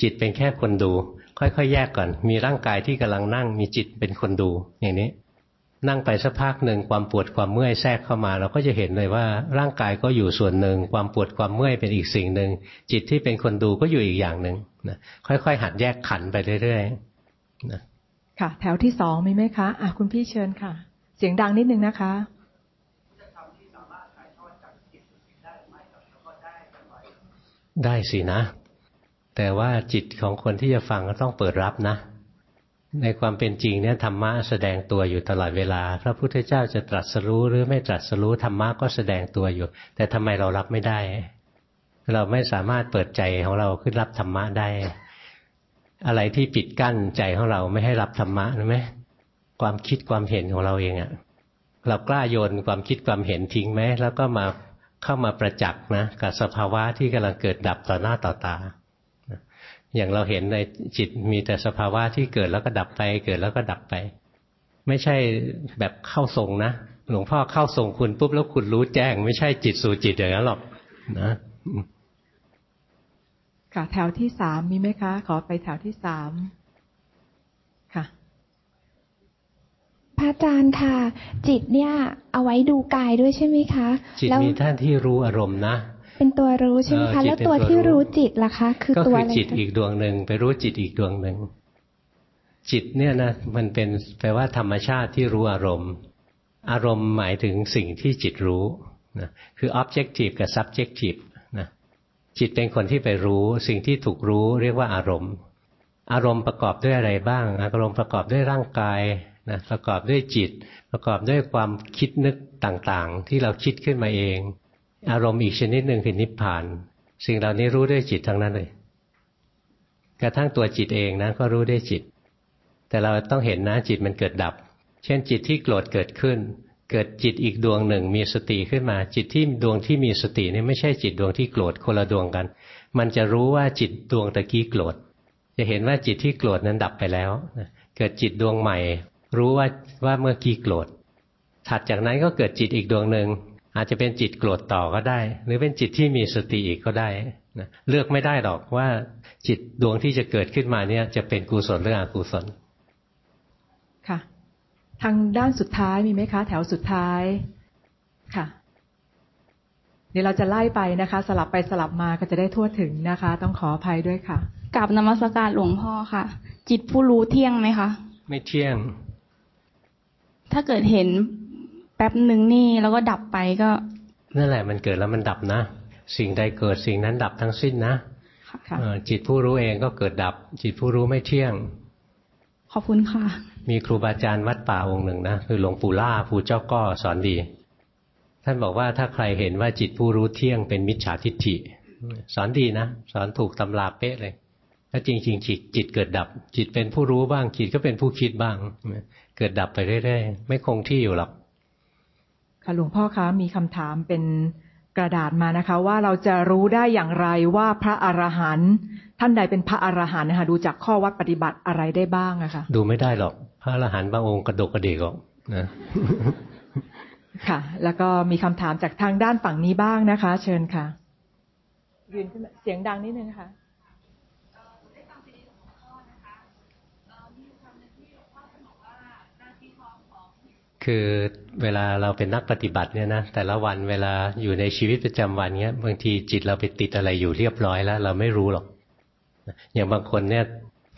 จิตเป็นแค่คนดู ค่อยๆ แยกก่อน มีร่างกายที่กำลังนั่ง มีจิตเป็นคนดูอย่างนี้ นั่งไปสักพักหนึ่งความปวดความเมื่อยแทรกเข้ามา เราก็จะเห็นเลยว่าร่างกายก็อยู่ส่วนหนึ่ง ความปวดความเมื่อยเป็นอีกสิ่งหนึ่ง จิตที่เป็นคนดูก็อยู่อีกอย่างหนึ่งนะค่อยๆ หัดแยกขันธ์ไปเรื่อยๆนะค่ะ แถวที่สองมีไหมคะอะคุณพี่เชิญค่ะ เสียงดังนิดนึงนะคะได้สินะ แต่ว่าจิตของคนที่จะฟังก็ต้องเปิดรับนะ ในความเป็นจริงเนี่ยธรรมะแสดงตัวอยู่ตลอดเวลา พระพุทธเจ้าจะตรัสรู้หรือไม่ตรัสรู้ธรรมะก็แสดงตัวอยู่ แต่ทำไมเรารับไม่ได้ เราไม่สามารถเปิดใจของเราขึ้นรับธรรมะได้ อะไรที่ปิดกั้นใจของเราไม่ให้รับธรรมะรู้ไหมความคิดความเห็นของเราเองอะเรากล้าโยนความคิดความเห็นทิ้งไหมแล้วก็มาเข้ามาประจักษ์นะกับสภาวะที่กำลังเกิดดับต่อหน้าต่อตา อย่างเราเห็นในจิตมีแต่สภาวะที่เกิดแล้วก็ดับไป เกิดแล้วก็ดับไป ไม่ใช่แบบเข้าทรงนะหลวงพ่อเข้าทรงคุณปุ๊บแล้วคุณรู้แจ้ง ไม่ใช่จิตสู่จิตอย่างนั้นหรอกนะค่ะ แถวที่สามมีไหมคะ ขอไปแถวที่สามค่ะพระอาจารย์ค่ะ จิตเนี่ย เอาไว้ดูกายด้วยใช่ไหมคะ จิตแล้วมีท่านที่รู้อารมณ์นะ เป็นตัวรู้ใช่ไหมเอคะอจิตแล้วเป็นตัวตัวที่รู้รู้จิตล่ะคะ คือก็ตัวคืออะไรจิตคะอีกดวงหนึ่งไปรู้จิตอีกดวงหนึ่งจิตเนี่ยนะมันเป็นแปลว่าธรรมชาติที่รู้อารมณ์ อารมณ์หมายถึงสิ่งที่จิตรู้นะคือ objective กับ subjective นะจิตเป็นคนที่ไปรู้สิ่งที่ถูกรู้เรียกว่าอารมณ์ อารมณ์ประกอบด้วยอะไรบ้าง อารมณ์ประกอบด้วยร่างกายนะประกอบด้วยจิต ประกอบด้วยความคิดนึกต่างๆ ที่เราคิดขึ้นมาเอง อารมณ์อีกชนิดหนึ่งคือนิพพาน สิ่งเหล่านี้รู้ด้วยจิตทั้งนั้นเลย กระทั่งตัวจิตเองนะก็รู้ด้วยจิต แต่เราต้องเห็นนะจิตมันเกิดดับ เช่นจิตที่โกรธเกิดขึ้น เกิดจิตอีกดวงหนึ่งมีสติขึ้นมา จิตที่ดวงที่มีสตินี่ไม่ใช่จิตดวงที่โกรธคนละดวงกัน มันจะรู้ว่าจิตดวงตะกี้โกรธ จะเห็นว่าจิตที่โกรธนั้นดับไปแล้ว เกิดจิตดวงใหม่ รู้ว่าว่าเมื่อกี้โกรธถัดจากนั้นก็เกิดจิตอีกดวงหนึ่ง อาจจะเป็นจิตโกรธต่อก็ได้ หรือเป็นจิตที่มีสติอีกก็ได้นะเลือกไม่ได้หรอกว่าจิตดวงที่จะเกิดขึ้นมาเนี่ย จะเป็นกุศลหรืออกุศล ค่ะ ทางด้านสุดท้ายมีไหมคะ แถวสุดท้ายค่ะเดี๋ยวเราจะไล่ไปนะคะ สลับไปสลับมาก็จะได้ทั่วถึงนะคะ ต้องขออภัยด้วยค่ะกับนมัสการหลวงพ่อค่ะ จิตผู้รู้เที่ยงไหมคะ ไม่เที่ยง ถ้าเกิดเห็น แป๊บหนึ่งนี่แล้วก็ดับไปก็ นั่นแหละมันเกิดแล้วมันดับนะ สิ่งใดเกิดสิ่งนั้นดับทั้งสิ้นนะค่ะเออจิตผู้รู้เองก็เกิดดับ จิตผู้รู้ไม่เที่ยง ขอบคุณค่ะ มีครูบาอาจารย์วัดป่าองค์หนึ่งนะคือหลวงปู่ล่าปู่เจ้าก้อสอนดี ท่านบอกว่าถ้าใครเห็นว่าจิตผู้รู้เที่ยงเป็นมิจฉาทิฏฐิ สอนดีนะ สอนถูกตำราเป๊ะเลยถ้าจริงๆจิตจิตเกิดดับ จิตเป็นผู้รู้บ้างจิตก็เป็นผู้คิดบ้าง เกิดดับไปเรื่อยๆไม่คงที่อยู่หรอก ค่ะหลวงพ่อคะมีคำถามเป็นกระดาษมานะคะ ว่าเราจะรู้ได้อย่างไรว่าพระอรหันต์ท่านใดเป็นพระอรหันต์นะคะดูจากข้อวัดปฏิบัติอะไรได้บ้างอะค่ะดูไม่ได้หรอก พระอรหันต์บางองค์กระดกกระเดกออกนะค่ะ แล้วก็มีคำถามจากทางด้านฝั่งนี้บ้างนะคะ เชิญค่ะยืนขึ้นมาเสียงดังนิดนึงค่ะ คือเวลาเราเป็นนักปฏิบัติเนี่ยนะแต่ละวันเวลาอยู่ในชีวิตประจำวันเนี้ยบางทีจิตเราไปติดอะไรอยู่เรียบร้อยแล้ว เราไม่รู้หรอก อย่างบางคนเนี่ย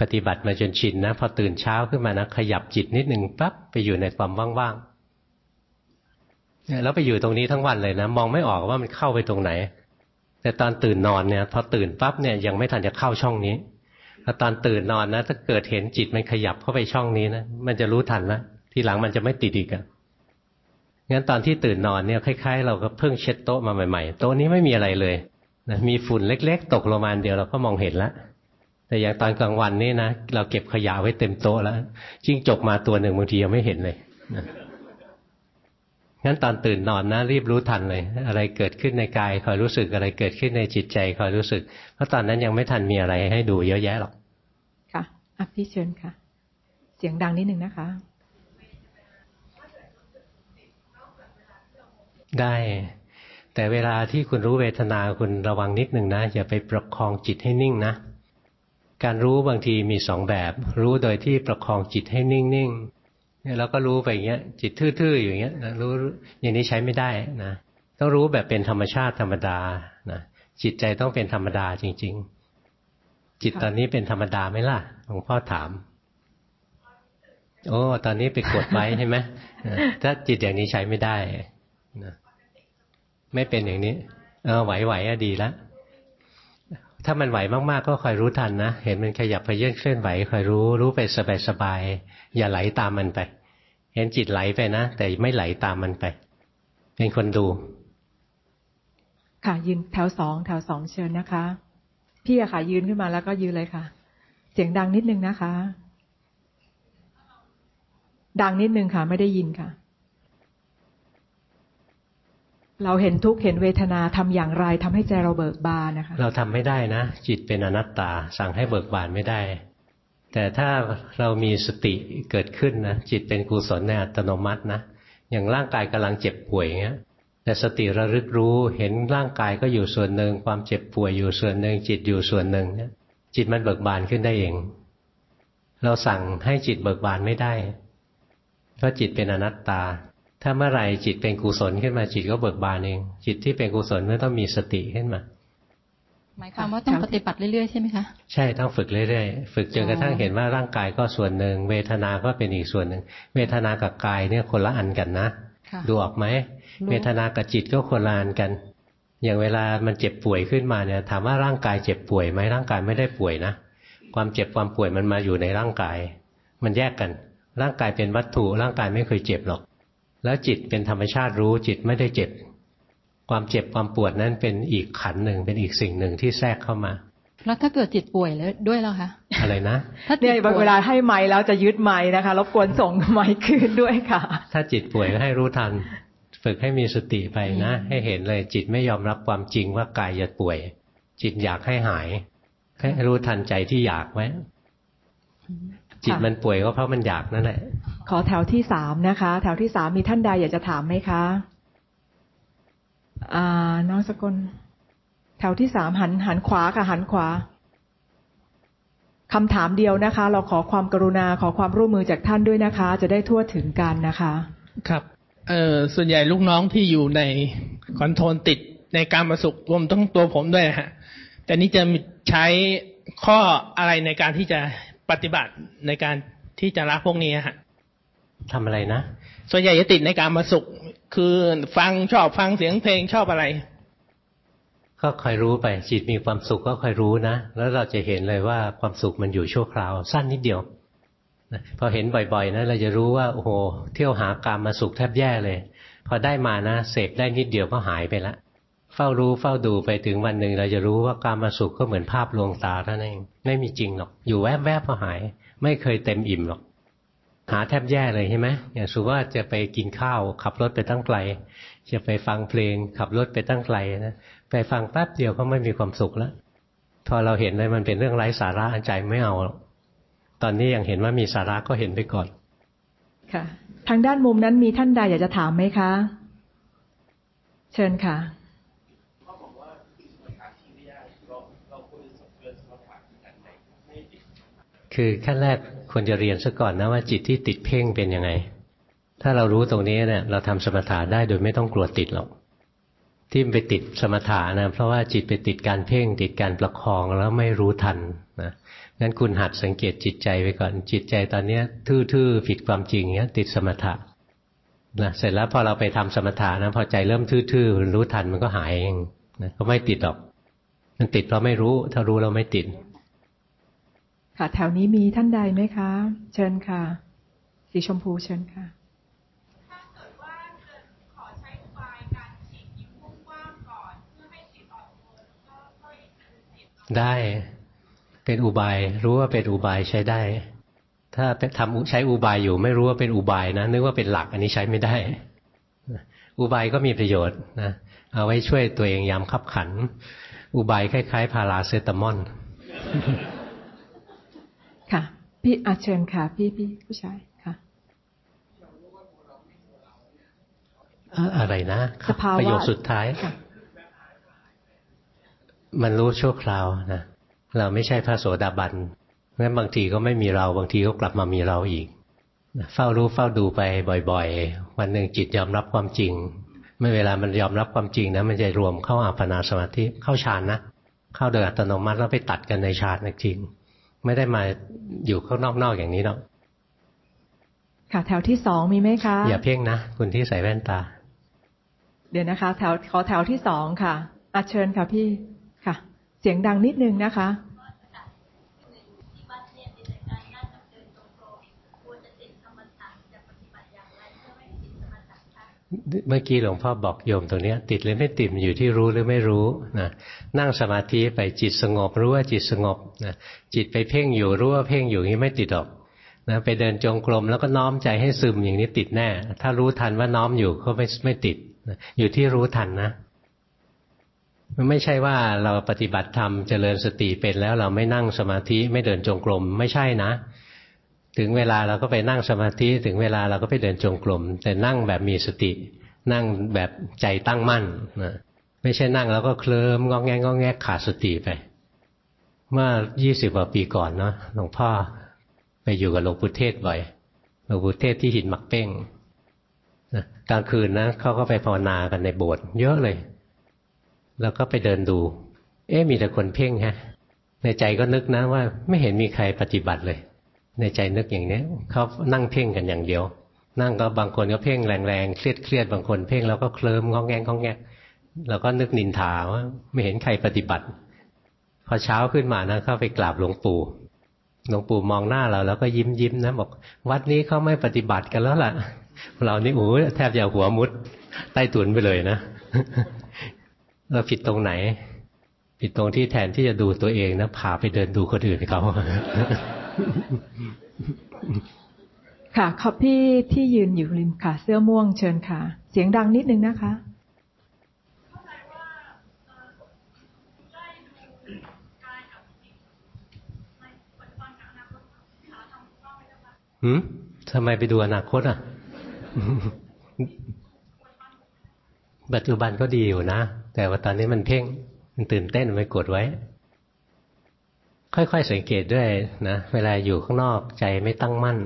ปฏิบัติมาจนชินนะพอตื่นเช้าขึ้นมานะขยับจิตนิดหนึ่งปั๊บไปอยู่ในความว่างๆเนี่ยแล้วไปอยู่ตรงนี้ทั้งวันเลยนะมองไม่ออกว่ามันเข้าไปตรงไหน แต่ตอนตื่นนอนเนี่ย พอตื่นปั๊บเนี่ยยังไม่ทันจะเข้าช่องนี้พอตอนตื่นนอนนะถ้าเกิดเห็นจิตมันขยับเข้าไปช่องนี้นะมันจะรู้ทันแล้ว ทีหลังมันจะไม่ติดอีกอะงั้นตอนที่ตื่นนอนเนี่ยคล้ายๆ เราก็เพิ่งเช็ดโต๊ะมาใหม่ๆ โต๊ะนี้ไม่มีอะไรเลยนะมีฝุ่นเล็ก ๆ ตกลงมาเดียวเราก็มองเห็นแล้วแต่อย่างตอนกลางวันนี่นะเราเก็บขยะไว้เต็มโต๊ะแล้วจิ้งจกมาตัวหนึ่งบางทียังไม่เห็นเลยนะงั้นตอนตื่นนอนนะรีบรู้ทันเลย อะไรเกิดขึ้นในกายคอยรู้สึกอะไรเกิดขึ้นในจิตใจคอยรู้สึก เพราะตอนนั้นยังไม่ทันมีอะไรให้ดูเยอะแยะหรอกค่ะอะพี่เชิญค่ะ เสียงดังนิดนึงนะคะ ได้ แต่เวลาที่คุณรู้เวทนาคุณระวังนิดหนึ่งนะอย่าไปประคองจิตให้นิ่งนะการรู้บางทีมีสองแบบ รู้โดยที่ประคองจิตให้นิ่งๆเนี่ยเราก็รู้ไปอย่างเงี้ย จิตทื่อๆอย่างเงี้ยนะรู้อย่างนี้ใช้ไม่ได้นะต้องรู้แบบเป็นธรรมชาติธรรมดานะจิตใจต้องเป็นธรรมดาจริง ๆ จิตตอนนี้เป็นธรรมดาไหมล่ะหลวงพ่อถาม โอ้ตอนนี้ไปกดไว้ใช่ไหมถ้าจิตอย่างนี้ใช้ไม่ได้นะ ไม่เป็นอย่างนี้เออไหวๆอะดีแล้วถ้ามันไหวมากๆ ก็คอยรู้ทันนะ เห็นมันขยับไปเยื่นเคลื่อนไหวคอยรู้รู้ไปสบายๆ อย่าไหลตามมันไป เห็นจิตไหลไปนะ แต่ไม่ไหลตามมันไป เป็นคนดู ค่ะ ยืนแถวสองแถวสองเชิญนะคะ พี่อะค่ะ ยืนขึ้นมาแล้วก็ยืนเลยค่ะ เสียงดังนิดนึงนะคะ ดังนิดนึงค่ะ ไม่ได้ยินค่ะ เราเห็นทุกข์เห็นเวทนาทำอย่างไรทำให้ใจเราเบิกบานนะคะ เราทำไม่ได้นะ จิตเป็นอนัตตา สั่งให้เบิกบานไม่ได้ แต่ถ้าเรามีสติเกิดขึ้นนะจิตเป็นกุศลในอัตโนมัตินะอย่างร่างกายกำลังเจ็บป่วยอย่างเงี้ยแต่สติระลึกรู้เห็นร่างกายก็อยู่ส่วนหนึ่ง ความเจ็บป่วยอยู่ส่วนหนึ่ง จิตอยู่ส่วนหนึ่งเนี่ยจิตมันเบิกบานขึ้นได้เอง เราสั่งให้จิตเบิกบานไม่ได้ เพราะจิตเป็นอนัตตา ถ้าเมื่อไหร่จิตเป็นกุศลขึ้นมาจิตก็เบิกบานเอง จิตที่เป็นกุศลไม่ต้องมีสติขึ้นมา หมายความว่าต้องปฏิบัติเรื่อยๆใช่ไหมคะใช่ต้องฝึกเรื่อยๆฝึกจนกระทั่งเห็นว่าร่างกายก็ส่วนหนึ่ง เวทนา ก็เป็นอีกส่วนหนึ่งเวทนากับกายเนี่ยคนละอันกันนะค่ะดูออกไหมรู้เวทนากับจิตก็คนละอันกัน อย่างเวลามันเจ็บป่วยขึ้นมาเนี่ย ถามว่าร่างกายเจ็บป่วยไหมร่างกายไม่ได้ป่วยนะความเจ็บความป่วยมันมาอยู่ในร่างกาย มันแยกกัน ร่างกายเป็นวัตถุร่างกายไม่เคยเจ็บหรอก แล้วจิตเป็นธรรมชาติรู้จิตไม่ได้เจ็บ ความเจ็บความปวดนั้นเป็นอีกขันธ์หนึ่งเป็นอีกสิ่งหนึ่งที่แทรกเข้ามาแล้วถ้าเกิดจิตป่วยแล้วด้วยแล้วคะอะไรนะถ้าจิเนี่ตยป่วยเวลาให้ไม้แล้วจะยึดไม้นะคะรบกวนส่งไม้คืนด้วยค่ะ ถ้าจิตป่วยก็ให้รู้ทัน ฝึกให้มีสติไปนะ ให้เห็นเลยจิตไม่ยอมรับความจริงว่ากายจะป่วย จิตอยากให้หายให้รู้ทันใจที่อยากไว้จิตมันป่วยก็เพราะมันอยากนั่นแหละ ขอแถวที่สามนะคะ แถวที่สามมีท่านใดอยากจะถามไหมคะอ่าน้องสกลแถวที่สามหันหันขวาค่ะหันขวาคำถามเดียวนะคะ เราขอความกรุณาขอความร่วมมือจากท่านด้วยนะคะ จะได้ทั่วถึงกันนะคะ ครับเออส่วนใหญ่ลูกน้องที่อยู่ในคอนโทรลติดในการมาสุขรวมทั้งตัวผมด้วยฮะแต่นี้จะใช้ข้ออะไรในการที่จะปฏิบัติในการที่จะละพวกนี้ฮะ ทำอะไรนะ ส่วนใหญ่จะติดในการมาสุข คือฟังชอบฟังเสียงเพลงชอบอะไร ก็คอยรู้ไป จิตมีความสุขก็คอยรู้นะ แล้วเราจะเห็นเลยว่าความสุขมันอยู่ชั่วคราว สั้นนิดเดียวนะพอเห็นบ่อยๆนะเราจะรู้ว่า โอ้โห เที่ยวหากามมาสุขแทบแย่เลย พอได้มานะเสพได้นิดเดียวก็หายไปละเฝ้ารู้เฝ้าดูไปถึงวันหนึ่งเราจะรู้ว่าการมาสุขก็เหมือนภาพลวงตาเท่านั้นเองไม่มีจริงหรอก อยู่แวบๆก็หาย ไม่เคยเต็มอิ่มหรอก หาแทบแย่เลยใช่ไหมอย่างสมมติว่าจะไปกินข้าว ขับรถไปตั้งไกล จะไปฟังเพลง ขับรถไปตั้งไกลนะไปฟังแป๊บเดียวก็ไม่มีความสุขแล้วพอเราเห็นเลยมันเป็นเรื่องไร้สาระอันใจไม่เอาหรอกตอนนี้ยังเห็นว่ามีสาระก็เห็นไปก่อน ค่ะ ทางด้านมุมนั้นมีท่านใดอยากจะถามไหมคะ เชิญค่ะคือขั้นแรก ควรจะเรียนซะก่อนนะว่าจิตที่ติดเพ่งเป็นยังไง ถ้าเรารู้ตรงนี้เนี่ย เราทำสมถะได้โดยไม่ต้องกลัวติดหรอก ที่ไปติดสมถะนะเพราะว่าจิตไปติดการเพ่งติดการประคองแล้วไม่รู้ทันนะงั้นคุณหัดสังเกตจิตใจไปก่อน จิตใจตอนเนี้ย ทื่อๆผิดความจริงเนี้ย ติดสมถะนะเสร็จแล้วพอเราไปทำสมถะนะพอใจเริ่มทื่อๆรู้ทันมันก็หายเองนะก็ไม่ติดหรอก มันติดเพราะไม่รู้ ถ้ารู้เราไม่ติด ค่ะ แถวนี้มีท่านใดไหมคะ เชิญค่ะ สีชมพูเชิญค่ะได้เป็นอุบาย รู้ว่าเป็นอุบายใช้ได้ ถ้าไปทำใช้อุบายอยู่ ไม่รู้ว่าเป็นอุบายนะนึกว่าเป็นหลักอันนี้ใช้ไม่ได้ อุบายก็มีประโยชน์นะเอาไว้ช่วยตัวเองยามขับขัน อุบายคล้ายๆ พาราเซตามอล ค่ะ พี่อาเชิญค่ะ พี่พี่ผู้ชายค่ะอะไรนะสภาวะประโยคสุดท้ายค่ะมันรู้ชั่วคราวนะเราไม่ใช่พระโสดาบันงั้นบางทีก็ไม่มีเราบางทีก็กลับมามีเราอีกนะเฝ้ารู้เฝ้าดูไปบ่อย ๆ วันหนึ่งจิตยอมรับความจริง เมื่อเวลามันยอมรับความจริงนะมันจะรวมเข้าอัปปนาสมาธิเข้าฌานนะเข้าโดยอัตโนมัติแล้วไปตัดกันในฌานจริง ไม่ได้มาอยู่ข้างนอกๆอย่างนี้หรอกค่ะ แถวที่สองมีไหมคะ อย่าเพ่งนะคุณที่ใส่แว่นตา เดี๋ยวนะคะ แถวขอแถวที่สองค่ะอาเชิญค่ะพี่ค่ะ เสียงดังนิดนึงนะคะ เมื่อกี้หลวงพ่อบอกโยมตรงนี้ติดหรือไม่ติดมันอยู่ที่รู้หรือไม่รู้นะนั่งสมาธิไปจิตสงบรู้ว่าจิตสงบนะจิตไปเพ่งอยู่รู้ว่าเพ่งอยู่นี้ไม่ติดหรอกนะไปเดินจงกรมแล้วก็น้อมใจให้ซึมอย่างนี้ติดแน่ ถ้ารู้ทันว่าน้อมอยู่ก็ไม่ไม่ติดนะอยู่ที่รู้ทันนะมันไม่ใช่ว่าเราปฏิบัติธรรมเจริญสติเป็นแล้วเราไม่นั่งสมาธิไม่เดินจงกรมไม่ใช่นะ ถึงเวลาเราก็ไปนั่งสมาธิถึงเวลาเราก็ไปเดินจงกรมแต่นั่งแบบมีสติ นั่งแบบใจตั้งมั่นนะไม่ใช่นั่งแล้วก็เคลิ้มงอแงงอแงขาดสติไป เมื่อยี่สิบกว่าปีก่อนเนาะหลวงพ่อไปอยู่กับหลวงปู่เทศบ่อยหลวงปู่เทศที่หินหมักเป้งนะกลางคืนนะเขาก็ไปภาวนากันในโบสถ์เยอะเลย แล้วก็ไปเดินดู เอ๊ะมีแต่คนเพ่งฮะ ในใจก็นึกนะว่าไม่เห็นมีใครปฏิบัติเลย ในใจนึกอย่างนี้เขานั่งเพ่งกันอย่างเดียว นั่งก็บางคนก็เพ่งแรงๆเครียดเครียดบางคนเพ่งแล้วก็เคลิ้มงองแงงงองแงงแล้วก็นึกนินทาว่าไม่เห็นใครปฏิบัติ พอเช้าขึ้นมานะเข้าไปกราบหลวงปู่หลวงปู่มองหน้าเราแล้วก็ยิ้มยิ้มนะบอก วัดนี้เขาไม่ปฏิบัติกันแล้วล่ะ เรานี่โอ้แทบจะหัวมุดใต้ตุนไปเลยนะเราผิดตรงไหน ผิดตรงที่แทนที่จะดูตัวเองนะพาไปเดินดูคนอื่นเขา ค่ะขอบพี่ที่ยืนอยู่ริมค่ะ เสื้อม่วงเชิญค่ะ เสียงดังนิดนึงนะคะหืมทำไมไปดูอนาคตอะ ปัจจุบันก็ดีอยู่นะ แต่ว่าตอนนี้มันเพ่ง มันตื่นเต้นไปกดไว้ ค่อย ๆ สังเกตด้วยนะเวลาอยู่ข้างนอกใจไม่ตั้งมั่น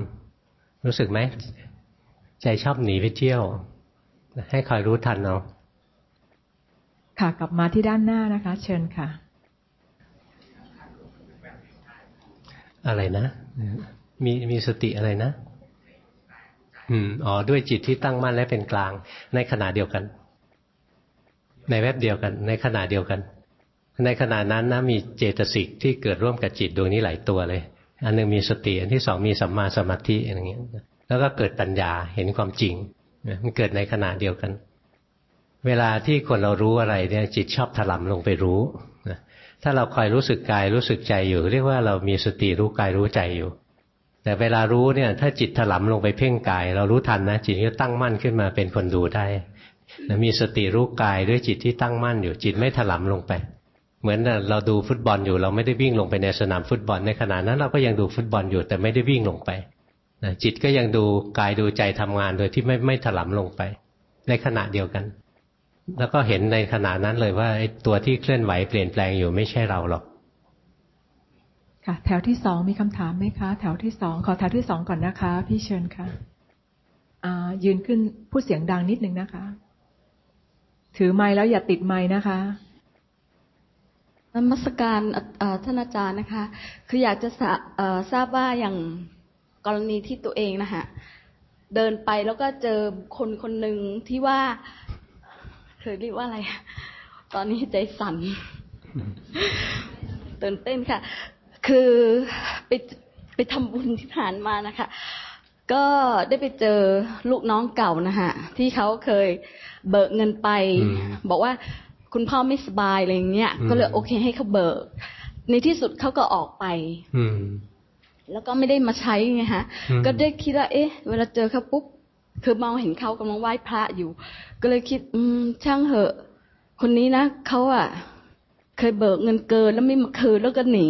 รู้สึกไหมใจชอบหนีไปเที่ยว ให้คอยรู้ทันเอาค่ะกลับมาที่ด้านหน้านะคะ เชิญค่ะ อะไรนะ มีมีสติอะไรนะอืมอ๋อด้วยจิตที่ตั้งมั่นและเป็นกลาง ในขณะเดียวกัน ในแวบเดียวกัน ในขณะเดียวกัน ในขณะนั้นนะมีเจตสิกที่เกิดร่วมกับจิตดวงนี้หลายตัวเลย อันหนึงมีสติอันที่สองมีสัมมาสมาธิอย่างเงี้ยแล้วก็เกิดปัญญาเห็นความจริงมันเกิดในขณะเดียวกัน เวลาที่คนเรารู้อะไรเนี่ยจิตชอบถลำลงไปรู้ถ้าเราคอยรู้สึกกายรู้สึกใจอยู่ เรียกว่าเรามีสติรู้กายรู้ใจอยู่ แต่เวลารู้เนี่ย ถ้าจิตถลำลงไปเพ่งกาย เรารู้ทันนะจิตก็ตั้งมั่นขึ้นมาเป็นคนดูได้มีสติรู้กายด้วยจิตที่ตั้งมั่นอยู่จิตไม่ถลำลงไป เหมือนเราดูฟุตบอลอยู่ เราไม่ได้วิ่งลงไปในสนามฟุตบอลในขณะนั้นเราก็ยังดูฟุตบอลอยู่แต่ไม่ได้วิ่งลงไปนะจิตก็ยังดูกายดูใจทำงานโดยที่ไม่ไม่ถลำลงไป ในขณะเดียวกัน แล้วก็เห็นในขณะนั้นเลยว่าตัวที่เคลื่อนไหวเปลี่ยนแปลงอยู่ไม่ใช่เราหรอก ค่ะ แถวที่สองมีคำถามไหมคะ แถวที่สองขอแถวที่สองก่อนนะคะ พี่เชิญค่ะอ่ายืนขึ้นพูดเสียงดังนิดนึงนะคะ ถือไม้แล้วอย่าติดไม้นะคะ นมัสการเอ่อท่านอาจารย์นะคะ คืออยากจะทราเอ่อทราบว่าอย่างกรณีที่ตัวเองนะคะเดินไปแล้วก็เจอคนคนหนึ่งที่ว่าเคยเรียกว่าอะไร ตอนนี้ใจสั่นตื่นเต้นค่ะ คือไปไปทำบุญที่ผ่านมานะคะ ก็ได้ไปเจอลูกน้องเก่านะคะที่เขาเคยเบิกเงินไปอืมบอกว่า คุณพ่อไม่สบายอะไรอย่างเงี้ยอืมก็เลยโอเคให้เขาเบิก ในที่สุดเขาก็ออกไป อืมแล้วก็ไม่ได้มาใช้ไงฮะอืมก็ได้คิดว่า เอ๊ะ เวลาเจอเขาปุ๊บคือมองเห็นเขากำลังไหว้พระอยู่ ก็เลยคิด อืม ช่างเหอะ คนนี้นะเขาอะเคยเบิกเงินเกินแล้วไม่มาคืนแล้วก็หนี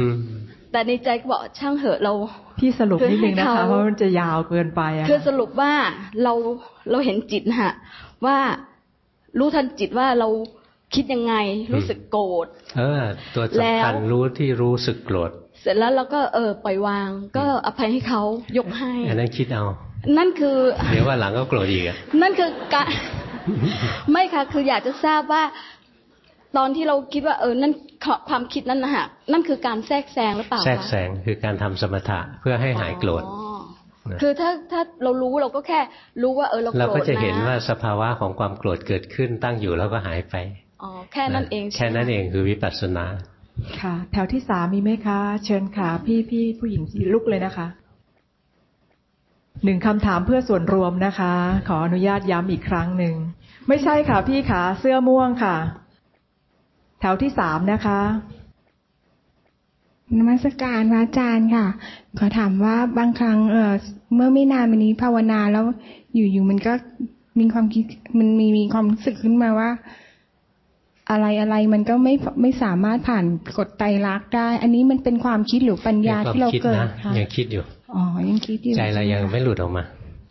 อืมแต่ในใจก็บอกช่างเหอะเรา พี่สรุปนิดนึงนะคือให้คะเขาเพราะมันจะยาวเกินไปอะคือสรุปว่าเราเราเห็นจิตนะฮะ ว่ารู้ทันจิตว่าเรา คิดยังไงรู้สึกโกรธเออ ตัวสำคัญแล้วรู้ที่รู้สึกโกรธเสร็จแล้วเราก็เออปล่อยวาง ก็อภัยให้เขายกให้อันนั้นคิดเอา นั่นคือเดี๋ยวว่าหลังก็โกรธอีกอะนั่นคือการไม่ค่ะ คืออยากจะทราบว่า ตอนที่เราคิดว่า เออ นั่นความคิดนั้นนะฮะนั่นคือการแทรกแซงหรือเปล่าคะแทรกแซงคือการทำสมถะเพื่อให้หายโกรธอ๋อนะคือถ้าถ้าเรารู้เราก็แค่รู้ว่าเออเราโกรธเรานะก็จะเห็นว่าสภาวะของความโกรธเกิดขึ้นตั้งอยู่แล้วก็หายไป อ๋อแค่นั้นเองแค่นั้นเองคือวิปัสสนาค่ะ แถวที่สามมีไหมคะ เชิญค่ะ พี่พี่ผู้หญิงที่ลุกเลยนะคะหนึ่งคำถามเพื่อส่วนรวมนะคะ ขออนุญาตย้ำอีกครั้งหนึ่ง ไม่ใช่ค่ะพี่ขาเสื้อม่วงค่ะ แถวที่สามนะคะนมัสการพระอาจารย์ค่ะ ขอถามว่าบางครั้งเออเมื่อไม่นานมานี้ภาวนาแล้วอยู่ๆมันก็มีความคิดมันมีมีความรู้สึกขึ้นมาว่า อะไรอะไรมันก็ไม่ไม่สามารถผ่านกฎไตรลักษณ์ได้ อันนี้มันเป็นความคิดหรือปัญญาที่เราเกิดนะค่ะยังคิดอยู่อ๋อยังคิดอยู่ใจเรายังไม่หลุดออกมา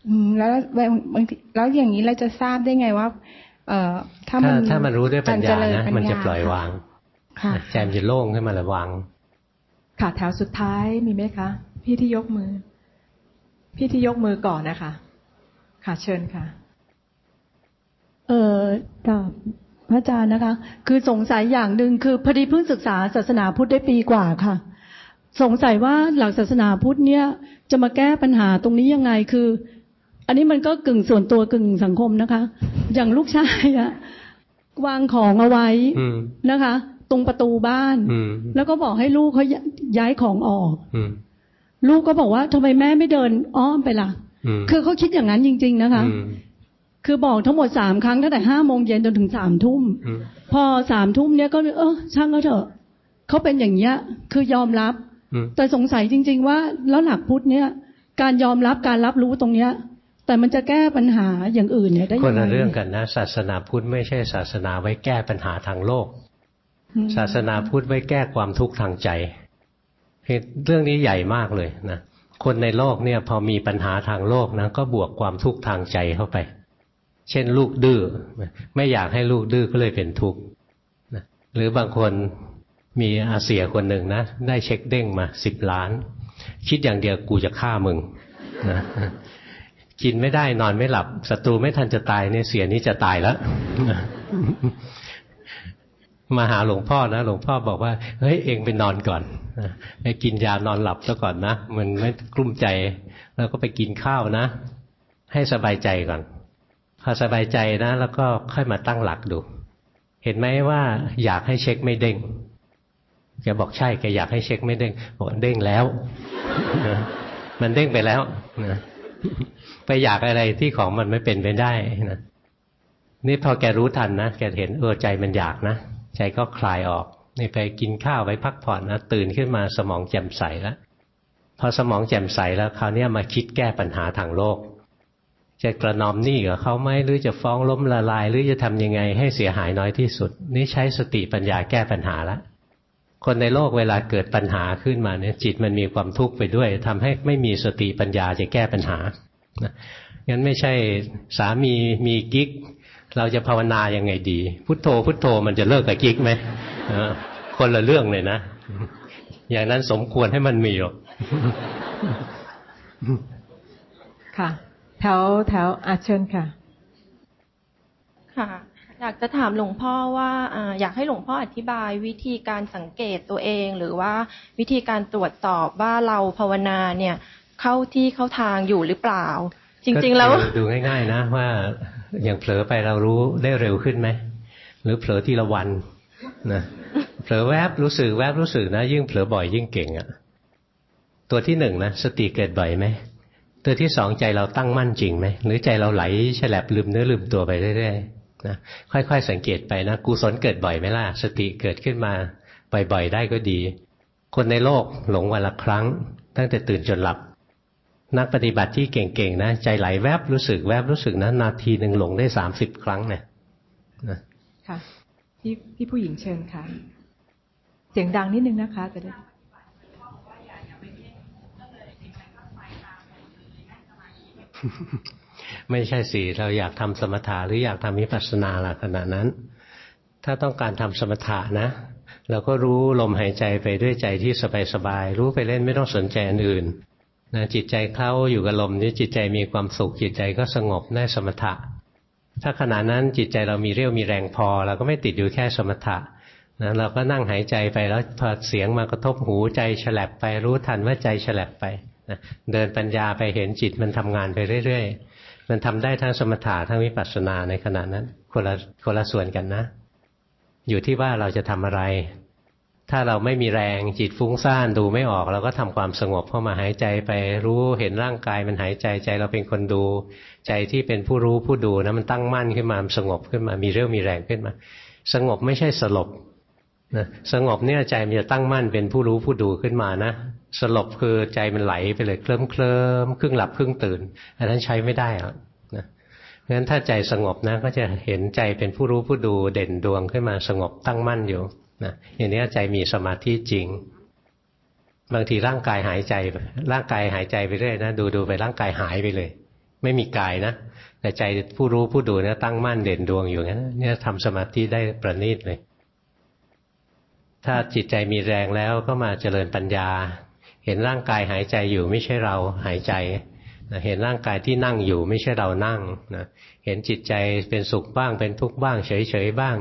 อืมแล้วบางทีแล้วอย่างนี้เราจะทราบได้ไงว่า เอ่อถ้ามัถ้านถ้ามันรู้ด้วยปัญกญาเจริญนะปัญญามันจะปล่อยวาง ค่ะใจมันจะโล่งขึ้นมาและวางค่ะแถวสุดท้ายมีไหมคะพี่ที่ยกมือ พี่ที่ยกมือก่อนนะคะ ค่ะเชิญค่ะ เออกับ พระอาจารย์นะคะ คือสงสัยอย่างหนึ่งคือพอดีเพิ่งศึกษาศาสนาพุทธได้ปีกว่าค่ะ สงสัยว่าหลักศาสนาพุทธเนี่ย จะมาแก้ปัญหาตรงนี้ยังไงคือ อันนี้มันก็กึ่งส่วนตัวกึ่งสังคมนะคะ อย่างลูกชายอะวางของเอาไว้อืมนะคะ ตรงประตูบ้านอืมแล้วก็บอกให้ลูกเขาย้ายของออกอืมลูกก็บอกว่าทำไมแม่ไม่เดินอ้อมไปล่ะอืมคือเขาคิดอย่างนั้นจริง ๆ นะคะอืม คือบอกทั้งหมดสามครั้งตั้งแต่ห้าโมงเย็นจนถึงสามทุ่มอืมพอสามทุ่มเนี้ยก็เออช่างเขาเถอะเขาเป็นอย่างเงี้ย คือยอมรับอืมแต่สงสัยจริง ๆ ว่าแล้วหลักพุทธเนี่ยการยอมรับการรับรู้ตรงเนี้ย แต่มันจะแก้ปัญหาอย่างอื่นเนี่ยได้คยันงไงละเรื่องกันนะ ศาสนาพุทธไม่ใช่ศาสนาไว้แก้ปัญหาทางโลกอืมศาสนาพุทธไว้แก้ความทุกข์ทางใจเรื่องนี้ใหญ่มากเลยนะคนในโลกเนี่ย พอมีปัญหาทางโลกนะก็บวกความทุกข์ทางใจเข้าไป เช่นลูกดื้อไม่อยากให้ลูกดื้อก็เลยเป็นทุกข์หรือบางคนมีอาเซียคนหนึ่งนะ ได้เช็คเด้งมาสิบล้าน คิดอย่างเดียวกูจะฆ่ามึงนะกินไม่ได้นอนไม่หลับศัตรูไม่ทันจะตายเนี่ยเสียนี้จะตายแล้ว มาหาหลวงพ่อนะหลวงพ่อบอกว่าเฮ้ยเองไปนอนก่อนไปกินยานอนหลับซะก่อนนะมันไม่กลุ้มใจ แล้วก็ไปกินข้าวนะ ให้สบายใจก่อน พอสบายใจนะ แล้วก็ค่อยมาตั้งหลักดู เห็นไหมว่าอยากให้เช็คไม่เด้งแกบอกใช่แกอยากให้เช็คไม่เด้งบอกเด้งแล้ว มันเด้งไปแล้วนะไปอยากอะไรที่ของมันไม่เป็นไปได้นะนี่พอแกรู้ทันนะแกเห็นเออใจมันอยากนะใจก็คลายออกนี่ไปกินข้าวไปพักผ่อนนะตื่นขึ้นมาสมองแจ่มใสแล้วพอสมองแจ่มใสแล้ว คราวนี้มาคิดแก้ปัญหาทางโลก จะกระนอมหนี้กับเขาไหมหรือจะฟ้องล้มละลาย หรือจะทำยังไงให้เสียหายน้อยที่สุด นี่ใช้สติปัญญาแก้ปัญหาละคนในโลกเวลาเกิดปัญหาขึ้นมาเนี่ยจิตมันมีความทุกข์ไปด้วยทำให้ไม่มีสติปัญญาจะแก้ปัญหานะงั้นไม่ใช่สามีมีกิ๊ก เราจะภาวนายังไงดี พุทโธ พุทโธมันจะเลิกกับกิ๊กไหมคนละเรื่องเลยนะ อย่างนั้นสมควรให้มันมีหรอกค่ะ แถวแถวอาเชิญค่ะ ค่ะ อยากจะถามหลวงพ่อว่าอ่าอยากให้หลวงพ่ออธิบายวิธีการสังเกตตัวเอง หรือว่าวิธีการตรวจสอบว่าเราภาวนาเนี่ย เข้าที่เข้าทางอยู่หรือเปล่า จริง ๆ แล้วก็ดูง่ายๆ นะว่าอย่างเผลอไปเรารู้ได้เร็วขึ้นไหมหรือเผลอทีละวันนะเผลอแวบรู้สึกแวบรู้สึกนะ ยิ่งเผลอบ่อยยิ่งเก่งอะตัวที่หนึ่งนะสติเกิดบ่อยไหม ตัวที่สองใจเราตั้งมั่นจริงไหมหรือใจเราไหลฉลับลืมเนื้อลืมตัวไปเรื่อยๆนะค่อยๆสังเกตไปนะกุศลเกิดบ่อยไหมล่ะสติเกิดขึ้นมาบ่อยๆได้ก็ดี คนในโลกหลงวันละครั้ง ตั้งแต่ตื่นจนหลับ นักปฏิบัติที่เก่งๆนะ ใจไหลแวบรู้สึกแวบรู้สึกนะนาทีหนึ่งหลงได้สามสิบครั้งเนี่ยนะค่ะพี่พี่ผู้หญิงเชิญค่ะ เสียงดังนิดนึงนะคะจะได้ ไม่ใช่สิเราอยากทำสมถะหรืออยากทำวิปัสสนาล่ะขณะนั้น ถ้าต้องการทำสมถะนะ เราก็รู้ลมหายใจไปด้วยใจที่สบายๆรู้ไปเล่นไม่ต้องสนใจอันอื่นนะจิตใจเข้าอยู่กับลมนี่จิตใจมีความสุขจิตใจก็สงบได้สมถะ ถ้าขณะนั้นจิตใจเรามีเรี่ยวมีแรงพอ เราก็ไม่ติดอยู่แค่สมถะนะเราก็นั่งหายใจไปแล้วพอเสียงมากระทบหูใจฉลับไปรู้ทันว่าใจฉลับไป นะเดินปัญญาไปเห็นจิตมันทำงานไปเรื่อยๆ มันทำได้ทั้งสมถะทั้งวิปัสสนาในขณะนั้นคนละคนละส่วนกันนะ อยู่ที่ว่าเราจะทำอะไร ถ้าเราไม่มีแรงจิตฟุ้งซ่านดูไม่ออก เราก็ทำความสงบเข้ามาหายใจไปรู้เห็นร่างกายมันหายใจใจเราเป็นคนดู ใจที่เป็นผู้รู้ผู้ดูนะมันตั้งมั่นขึ้นมาสงบขึ้นมามีเรื่องมีแรงขึ้นมา สงบไม่ใช่สลบนะสงบเนี่ยใจมันจะตั้งมั่นเป็นผู้รู้ผู้ดูขึ้นมานะ สลบคือใจมันไหลไปเลยเคลิ้มเคลิ้มครึ่งหลับครึ่งตื่น อันนั้นใช้ไม่ได้อกนะเพราะฉะนั้นถ้าใจสงบนะก็จะเห็นใจเป็นผู้รู้ผู้ดูเด่นดวงขึ้นมาสงบตั้งมั่นอยู่นะอย่างนี้ใจมีสมาธิจริง บางทีร่างกายหายใจ ร่างกายหายใจไปเรื่อยนะดูดูไปร่างกายหายไปเลย ไม่มีกายนะแต่ใจผู้รู้ผู้ดูเนี่ยตั้งมั่นเด่นดวงอยู่งั้นเนี่ยทำสมาธิได้ประณีตเลย ถ้าจิตใจมีแรงแล้วก็มาเจริญปัญญา เห็นร่างกายหายใจอยู่ไม่ใช่เราหายใจเห็นร่างกายที่นั่งอยู่ไม่ใช่เรานั่งนะเห็นจิตใจเป็นสุขบ้างเป็นทุกข์บ้าง เฉยๆบ้าง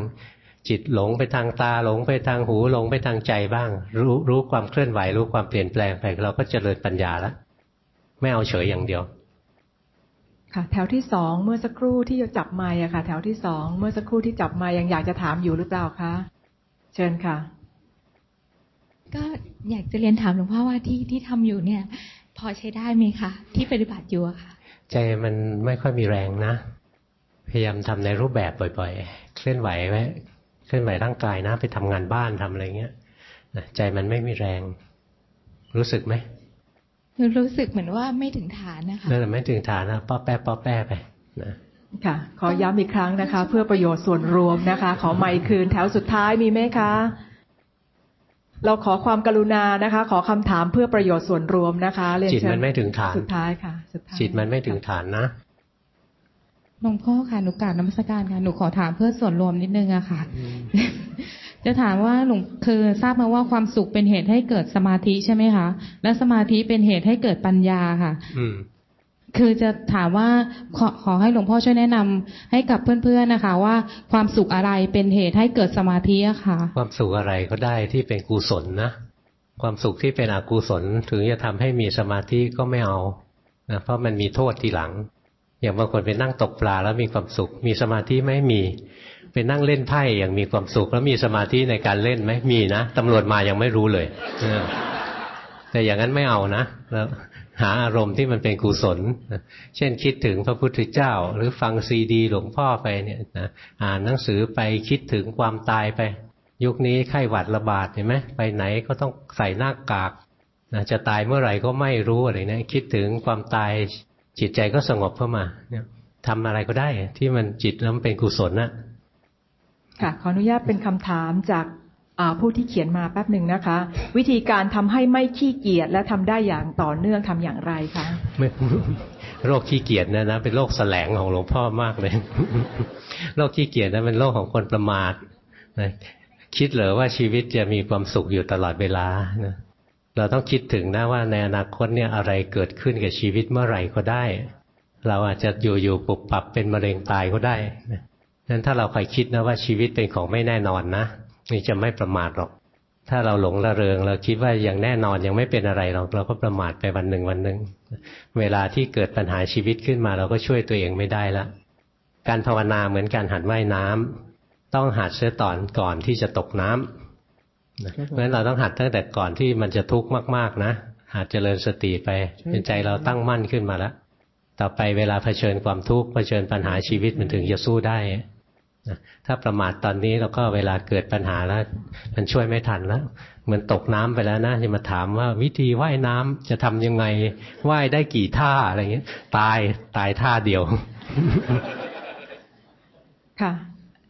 จิตหลงไปทางตาหลงไปทางหูหลงไปทางใจบ้าง รู้รู้ความเคลื่อนไหวรู้ความเปลี่ยนแปลงไปเราก็เจริญปัญญาแล้วไม่เอาเฉยอย่างเดียว ค่ะ แถวที่สองเมื่อสักครู่ที่จะจับไม้อะค่ะ แถวที่สองเมื่อสักครู่ที่จับไม้ยังอยากจะถามอยู่หรือเปล่าคะเชิญค่ะ ก็อยากจะเรียนถามหลวงพ่อว่าที่ที่ทำอยู่เนี่ย พอใช้ได้ไหมคะที่ปฏิบัติอยู่อะค่ะใจมันไม่ค่อยมีแรงนะ พยายามทำในรูปแบบบ่อย ๆ เคลื่อนไหวไว้เคลื่อนไหวร่างกายนะ ไปทำงานบ้านทำอะไรเงี้ยใจมันไม่มีแรง รู้สึกไหมรู้สึกเหมือนว่าไม่ถึงฐานนะคะนั่นแหละไม่ถึงฐานนะป้อแป้ป้อแป้ไปนะค่ะ ขอย้ำอีกครั้งนะคะ เพื่อประโยชน์ส่วนรวมนะคะ ขอไมค์คืนแถวสุดท้ายมีไหมคะ เราขอความกรุณานะคะ ขอคำถามเพื่อประโยชน์ส่วนรวมนะคะเรียนจิตมันไม่ถึงฐานสุดท้ายค่ะสุดท้ายจิตมันไม่ถึงฐานนะหลวงพ่อค่ะหนูกราบนมัสการค่ะหนูขอถามเพื่อส่วนรวมนิดนึงอะค่ะ จะถามว่าหลวงคือทราบมาว่าความสุขเป็นเหตุให้เกิดสมาธิใช่ไหมคะ และสมาธิเป็นเหตุให้เกิดปัญญาค่ะอื คือจะถามว่าขอขอให้หลวงพ่อช่วยแนะนำให้กับเพื่อนๆนะคะ ว่าความสุขอะไรเป็นเหตุให้เกิดสมาธิอะค่ะ ความสุขอะไรก็ได้ที่เป็นกุศลนะความสุขที่เป็นอกุศลถึงจะทำให้มีสมาธิก็ไม่เอานะเพราะมันมีโทษทีหลัง อย่างบางคนไปนั่งตกปลาแล้วมีความสุข มีสมาธิไม่มีไปนั่งเล่นไพ่อย่างมีความสุข แล้วมีสมาธิในการเล่นไหมมีนะตำรวจมายังไม่รู้เลยแต่อย่างนั้นไม่เอานะแล้ว หาอารมณ์ที่มันเป็นกุศล เช่นคิดถึงพระพุทธเจ้า หรือฟังซีดีหลวงพ่อไปเนี่ยนะอ่านหนังสือไปคิดถึงความตายไป ยุคนี้ไข้หวัดระบาดเห็นไหมไปไหนก็ต้องใส่หน้ากากนะจะตายเมื่อไหร่ก็ไม่รู้อะไรนะคิดถึงความตายจิตใจก็สงบเข้ามาเนี่ยทำอะไรก็ได้ที่มันจิตแล้วมันเป็นกุศลนะค่ะขออนุญาตเป็นคำถามจาก ผู้ที่เขียนมาแป๊บหนึ่งนะคะ วิธีการทำให้ไม่ขี้เกียจและทำได้อย่างต่อเนื่องทำอย่างไรคะโรคขี้เกียจนะนะเป็นโรคแสลงของหลวงพ่อมากเลยโรคขี้เกียจนะเป็นโรคของคนประมาทนะคิดเหรอว่าชีวิตจะมีความสุขอยู่ตลอดเวลานะเราต้องคิดถึงนะว่าในอนาคตเนี่ยอะไรเกิดขึ้นกับชีวิตเมื่อไหร่ก็ได้ เราอาจจะอยู่ๆปุบปับเป็นมะเร็งตายก็ได้นั้นถ้าเราคอยคิดนะว่าชีวิตเป็นของไม่แน่นอนนะ นี่จะไม่ประมาทหรอก ถ้าเราหลงระเริง เราคิดว่ายังแน่นอนยังไม่เป็นอะไรหรอกเราก็ประมาทไปวันหนึ่งวันหนึ่งเวลาที่เกิดปัญหาชีวิตขึ้นมาเราก็ช่วยตัวเองไม่ได้ละการภาวนาเหมือนการหัดว่ายน้ำต้องหัดเสียตอนก่อนที่จะตกน้ำเพราะฉะนั้นเราต้องหัดตั้งแต่ก่อนที่มันจะทุกข์มากๆนะหัดเจริญสติไปเป็นใจเราตั้งมั่นขึ้นมาแล้วต่อไปเวลาเผชิญความทุกข์เผชิญปัญหาชีวิตมันถึงจะสู้ได้ ถ้าประมาทตอนนี้เราก็เวลาเกิดปัญหาแล้ว มันช่วยไม่ทันแล้ว เหมือนตกน้ำไปแล้วนะจะมาถามว่าวิธีว่ายน้ำจะทำยังไงว่ายได้กี่ท่าอะไรเงี้ย ตายตายท่าเดียว ค่ะ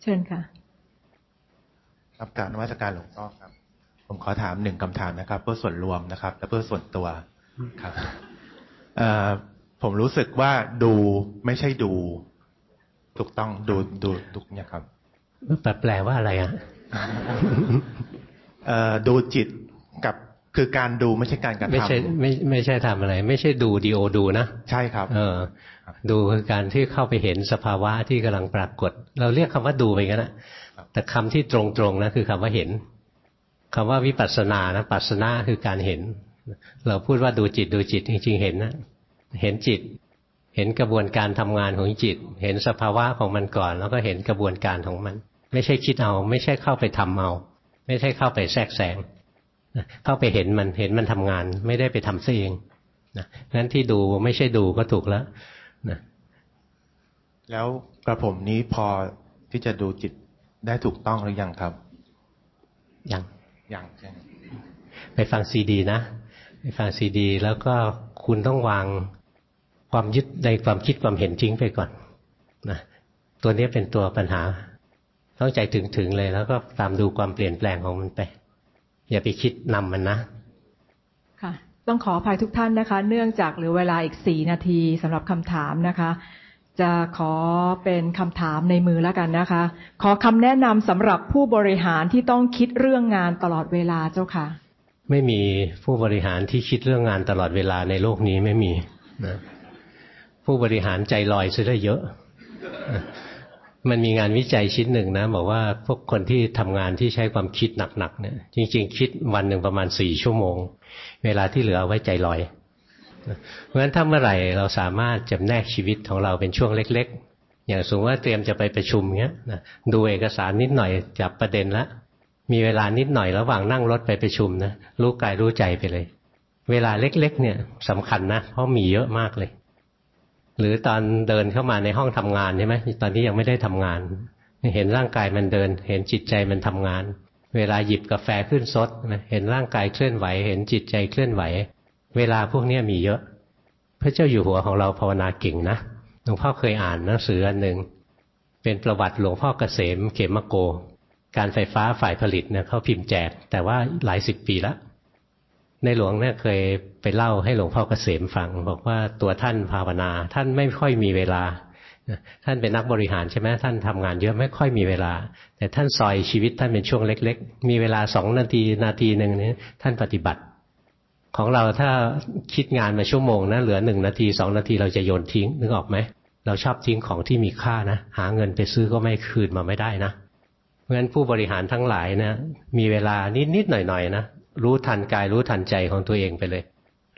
เชิญค่ะครับการนวัตการหลวงพ่อครับ ผมขอถามหนึ่งคำถามนะครับ เพื่อส่วนรวมนะครับ และเพื่อส่วนตัวครับผมรู้สึกว่าดูไม่ใช่ดู ถูกต้องดูดูทุกเนี่ยครับแปลว่าอะไรอะดูจิตกับคือการดูไม่ใช่การกระทำไม่ใช่ไม่ไม่ใช่ทำอะไร ไม่ใช่ดูดีโอดูนะใช่ครับ เออ ดูคือการที่เข้าไปเห็นสภาวะที่กำลังปรากฏ เราเรียกคำว่าดูไปกันนะแต่คำที่ตรงๆนะคือคำว่าเห็นคำว่าวิปัสสนานะปัสสนาคือการเห็น เราพูดว่าดูจิตดูจิตจริงๆเห็นนะเห็นจิต เห็นกระบวนการทำงานของจิต เห็นสภาวะของมันก่อน แล้วก็เห็นกระบวนการของมัน ไม่ใช่คิดเอา ไม่ใช่เข้าไปทำเอา ไม่ใช่เข้าไปแทรกแซงเข้าไปเห็นมันเห็นมันทำงาน ไม่ได้ไปทำซะเองนะงั้นที่ดูไม่ใช่ดูก็ถูกแล้วนะแล้วกระผมนี้พอที่จะดูจิตได้ถูกต้องหรือยังครับ ยังยังใช่ไปฟังซีดีนะ ไปฟังซีดี แล้วก็คุณต้องวาง ความยึดในความคิดความเห็นทิ้งไปก่อนนะตัวนี้เป็นตัวปัญหาต้องใจถึงๆเลย แล้วก็ตามดูความเปลี่ยนแปลงของมันไป อย่าไปคิดนำมันนะ ค่ะ ต้องขออภัยทุกท่านนะคะ เนื่องจากเหลือเวลาอีกสี่นาทีสำหรับคำถามนะคะ จะขอเป็นคำถามในมือแล้วกันนะคะ ขอคำแนะนำสำหรับผู้บริหารที่ต้องคิดเรื่องงานตลอดเวลาเจ้าค่ะ ไม่มีผู้บริหารที่คิดเรื่องงานตลอดเวลาในโลกนี้ไม่มีนะ ผู้บริหารใจลอยซะได้เยอะ มันมีงานวิจัยชิ้นหนึ่งนะบอกว่าพวกคนที่ทำงานที่ใช้ความคิดหนักๆเนี่ย จริง ๆ คิดวันหนึ่งประมาณสี่ชั่วโมง เวลาที่เหลือเอาไว้ใจลอย เพราะฉะนั้นถ้าเมื่อไหร่เราสามารถจำแนกชีวิตของเราเป็นช่วงเล็ก ๆ อย่างสมมติว่าเตรียมจะไปประชุมเงี้ยดูเอกสารนิดหน่อยจับประเด็นละมีเวลานิดหน่อยระหว่างนั่งรถไปประชุมนะรู้กายรู้ใจไปเลย เวลาเล็ก ๆ เนี่ยสำคัญนะเพราะมีเยอะมากเลย หรือตอนเดินเข้ามาในห้องทำงานใช่ไหมตอนที่ยังไม่ได้ทำงาน เห็นร่างกายมันเดิน เห็นจิตใจมันทำงาน เวลาหยิบกาแฟขึ้นซดเห็นร่างกายเคลื่อนไหว เห็นจิตใจเคลื่อนไหว เวลาพวกนี้มีเยอะ พระเจ้าอยู่หัวของเราภาวนาเก่งนะหลวงพ่อเคยอ่านหนังสืออันหนึ่งเป็นประวัติหลวงพ่อเกษมเขมโก การไฟฟ้าฝ่ายผลิตเนี่ยเขาพิมพ์แจก แต่ว่าหลายสิบปีแล้ว ในหลวงเนี่ยเคยไปเล่าให้หลวงพ่อเกษมฟัง บอกว่าตัวท่านภาวนา ท่านไม่ค่อยมีเวลา ท่านเป็นนักบริหารใช่ไหมท่านทำงานเยอะไม่ค่อยมีเวลา แต่ท่านซอยชีวิตท่านเป็นช่วงเล็ก ๆ มีเวลาสองนาทีนาทีหนึ่งนี้ท่านปฏิบัติ ของเราถ้าคิดงานมาชั่วโมงนะเหลือหนึ่งนาทีสองนาทีเราจะโยนทิ้งนึกออกไหมเราชอบทิ้งของที่มีค่านะหาเงินไปซื้อก็ไม่คืนมาไม่ได้นะเพราะฉะนั้นผู้บริหารทั้งหลายนะมีเวลานิดๆหน่อยๆนะ รู้ทันกายรู้ทันใจของตัวเองไปเลย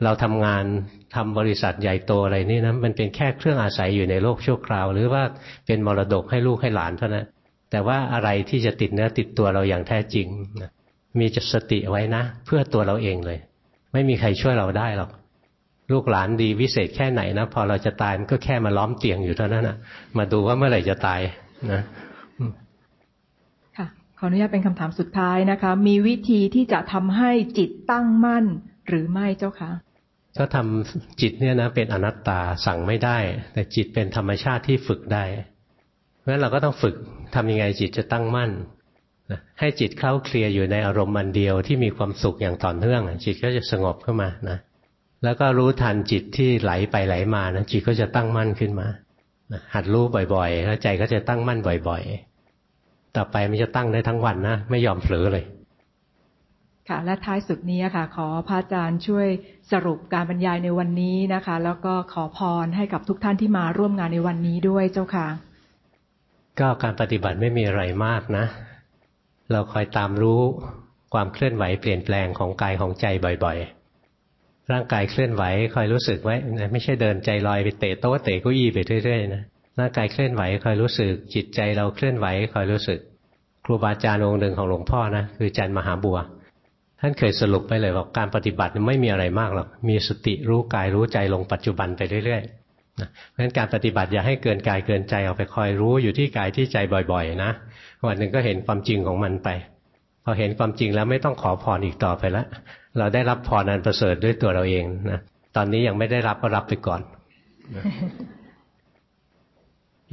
เราทำงานทำบริษัทใหญ่โตอะไรนี่นะมันเป็นแค่เครื่องอาศัยอยู่ในโลกชั่วคราว หรือว่าเป็นมรดกให้ลูกให้หลานเท่านั้นแต่ว่าอะไรที่จะติดเนื้อติดตัวเราอย่างแท้จริงมีจสติไว้นะ เพื่อตัวเราเองเลย ไม่มีใครช่วยเราได้หรอกลูกหลานดีวิเศษแค่ไหนนะพอเราจะตายมันก็แค่มาล้อมเตียงอยู่เท่านั้นนะมาดูว่าเมื่อไหร่จะตายนะ ออนุญาตเป็นคำถามสุดท้ายนะคะ มีวิธีที่จะทำให้จิตตั้งมั่นหรือไม่เจ้าคะก็ทำจิตเนี่ยนะเป็นอนัตตาสั่งไม่ได้ แต่จิตเป็นธรรมชาติที่ฝึกได้เพราะฉะนั้นเราก็ต้องฝึกทำยังไงจิตจะตั้งมั่นให้จิตเข้าเคลียร์อยู่ในอารมณ์มันเดียวที่มีความสุขอย่างต่อเนื่อง จิตก็จะสงบเข้ามานะแล้วก็รู้ทันจิตที่ไหลไปไหลมานะจิตก็จะตั้งมั่นขึ้นมาหัดรู้บ่อยๆ แล้วใจก็จะตั้งมั่นบ่อย ๆ ต่อไปมันจะตั้งได้ทั้งวันนะ ไม่ยอมเผลอเลย ค่ะ และท้ายสุดนี้ค่ะ ขอพระอาจารย์ช่วยสรุปการบรรยายในวันนี้นะคะ แล้วก็ขอพรให้กับทุกท่านที่มาร่วมงานในวันนี้ด้วยเจ้าค่ะ ก็การปฏิบัติไม่มีอะไรมากนะ เราคอยตามรู้ความเคลื่อนไหวเปลี่ยนแปลงของกายของใจบ่อย ๆ ร่างกายเคลื่อนไหวคอยรู้สึกไว้ ไม่ใช่เดินใจลอยไปเตะโต๊ะเตะเก้าอี้ไปเรื่อยๆนะ ร่างกายเคลื่อนไหวคอยรู้สึก จิตใจเราเคลื่อนไหวคอยรู้สึก ครูบาอาจารย์องค์หนึ่งของหลวงพ่อนะคืออาจารย์มหาบัว ท่านเคยสรุปไปเลยว่าการปฏิบัติไม่มีอะไรมากหรอกมีสติรู้กายรู้ใจลงปัจจุบันไปเรื่อยๆนะเพราะฉะนั้นการปฏิบัติอย่าให้เกินกายเกินใจเอาไปคอยรู้อยู่ที่กายที่ใจบ่อยๆ นะวันหนึ่งก็เห็นความจริงของมันไปพอเห็นความจริงแล้วไม่ต้องขอพรอีกต่อไปแล้วเราได้รับพรอันประเสริฐด้วยตัวเราเองนะตอนนี้ยังไม่ได้รับก็รับไปก่อน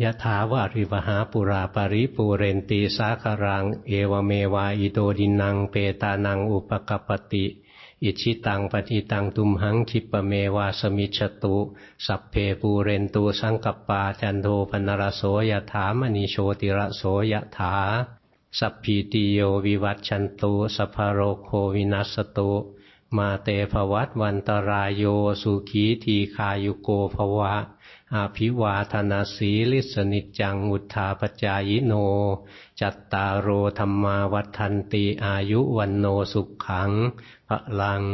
ยะถาวาริวะหาปูราปะริปูเรนติ สาคะรัง เอวะเมวะ อิโต ทินนัง เปตานังอุปะกัปปะติ อิจฉิตังปัตถิตังตุมหัง ขิปปะเมวะ สะมิชฌะตุ สัพเพปูเรนตุ สังกัปปาจันโทปัณณะระโส ยะถา มะณิ โชติระโส ยะถา สัพพีติโยวิวัชชันตุสัพพะโรโควินัสสะตุมาเต ภะวัตวันตะราโยสุขีทีคายุโกภวะ อาภิวาธนาสีลิสนิจังอุทธาปจายโน จัตตารโอธรรมาวัฏันตีอายุวันโนสุขขังพระลัง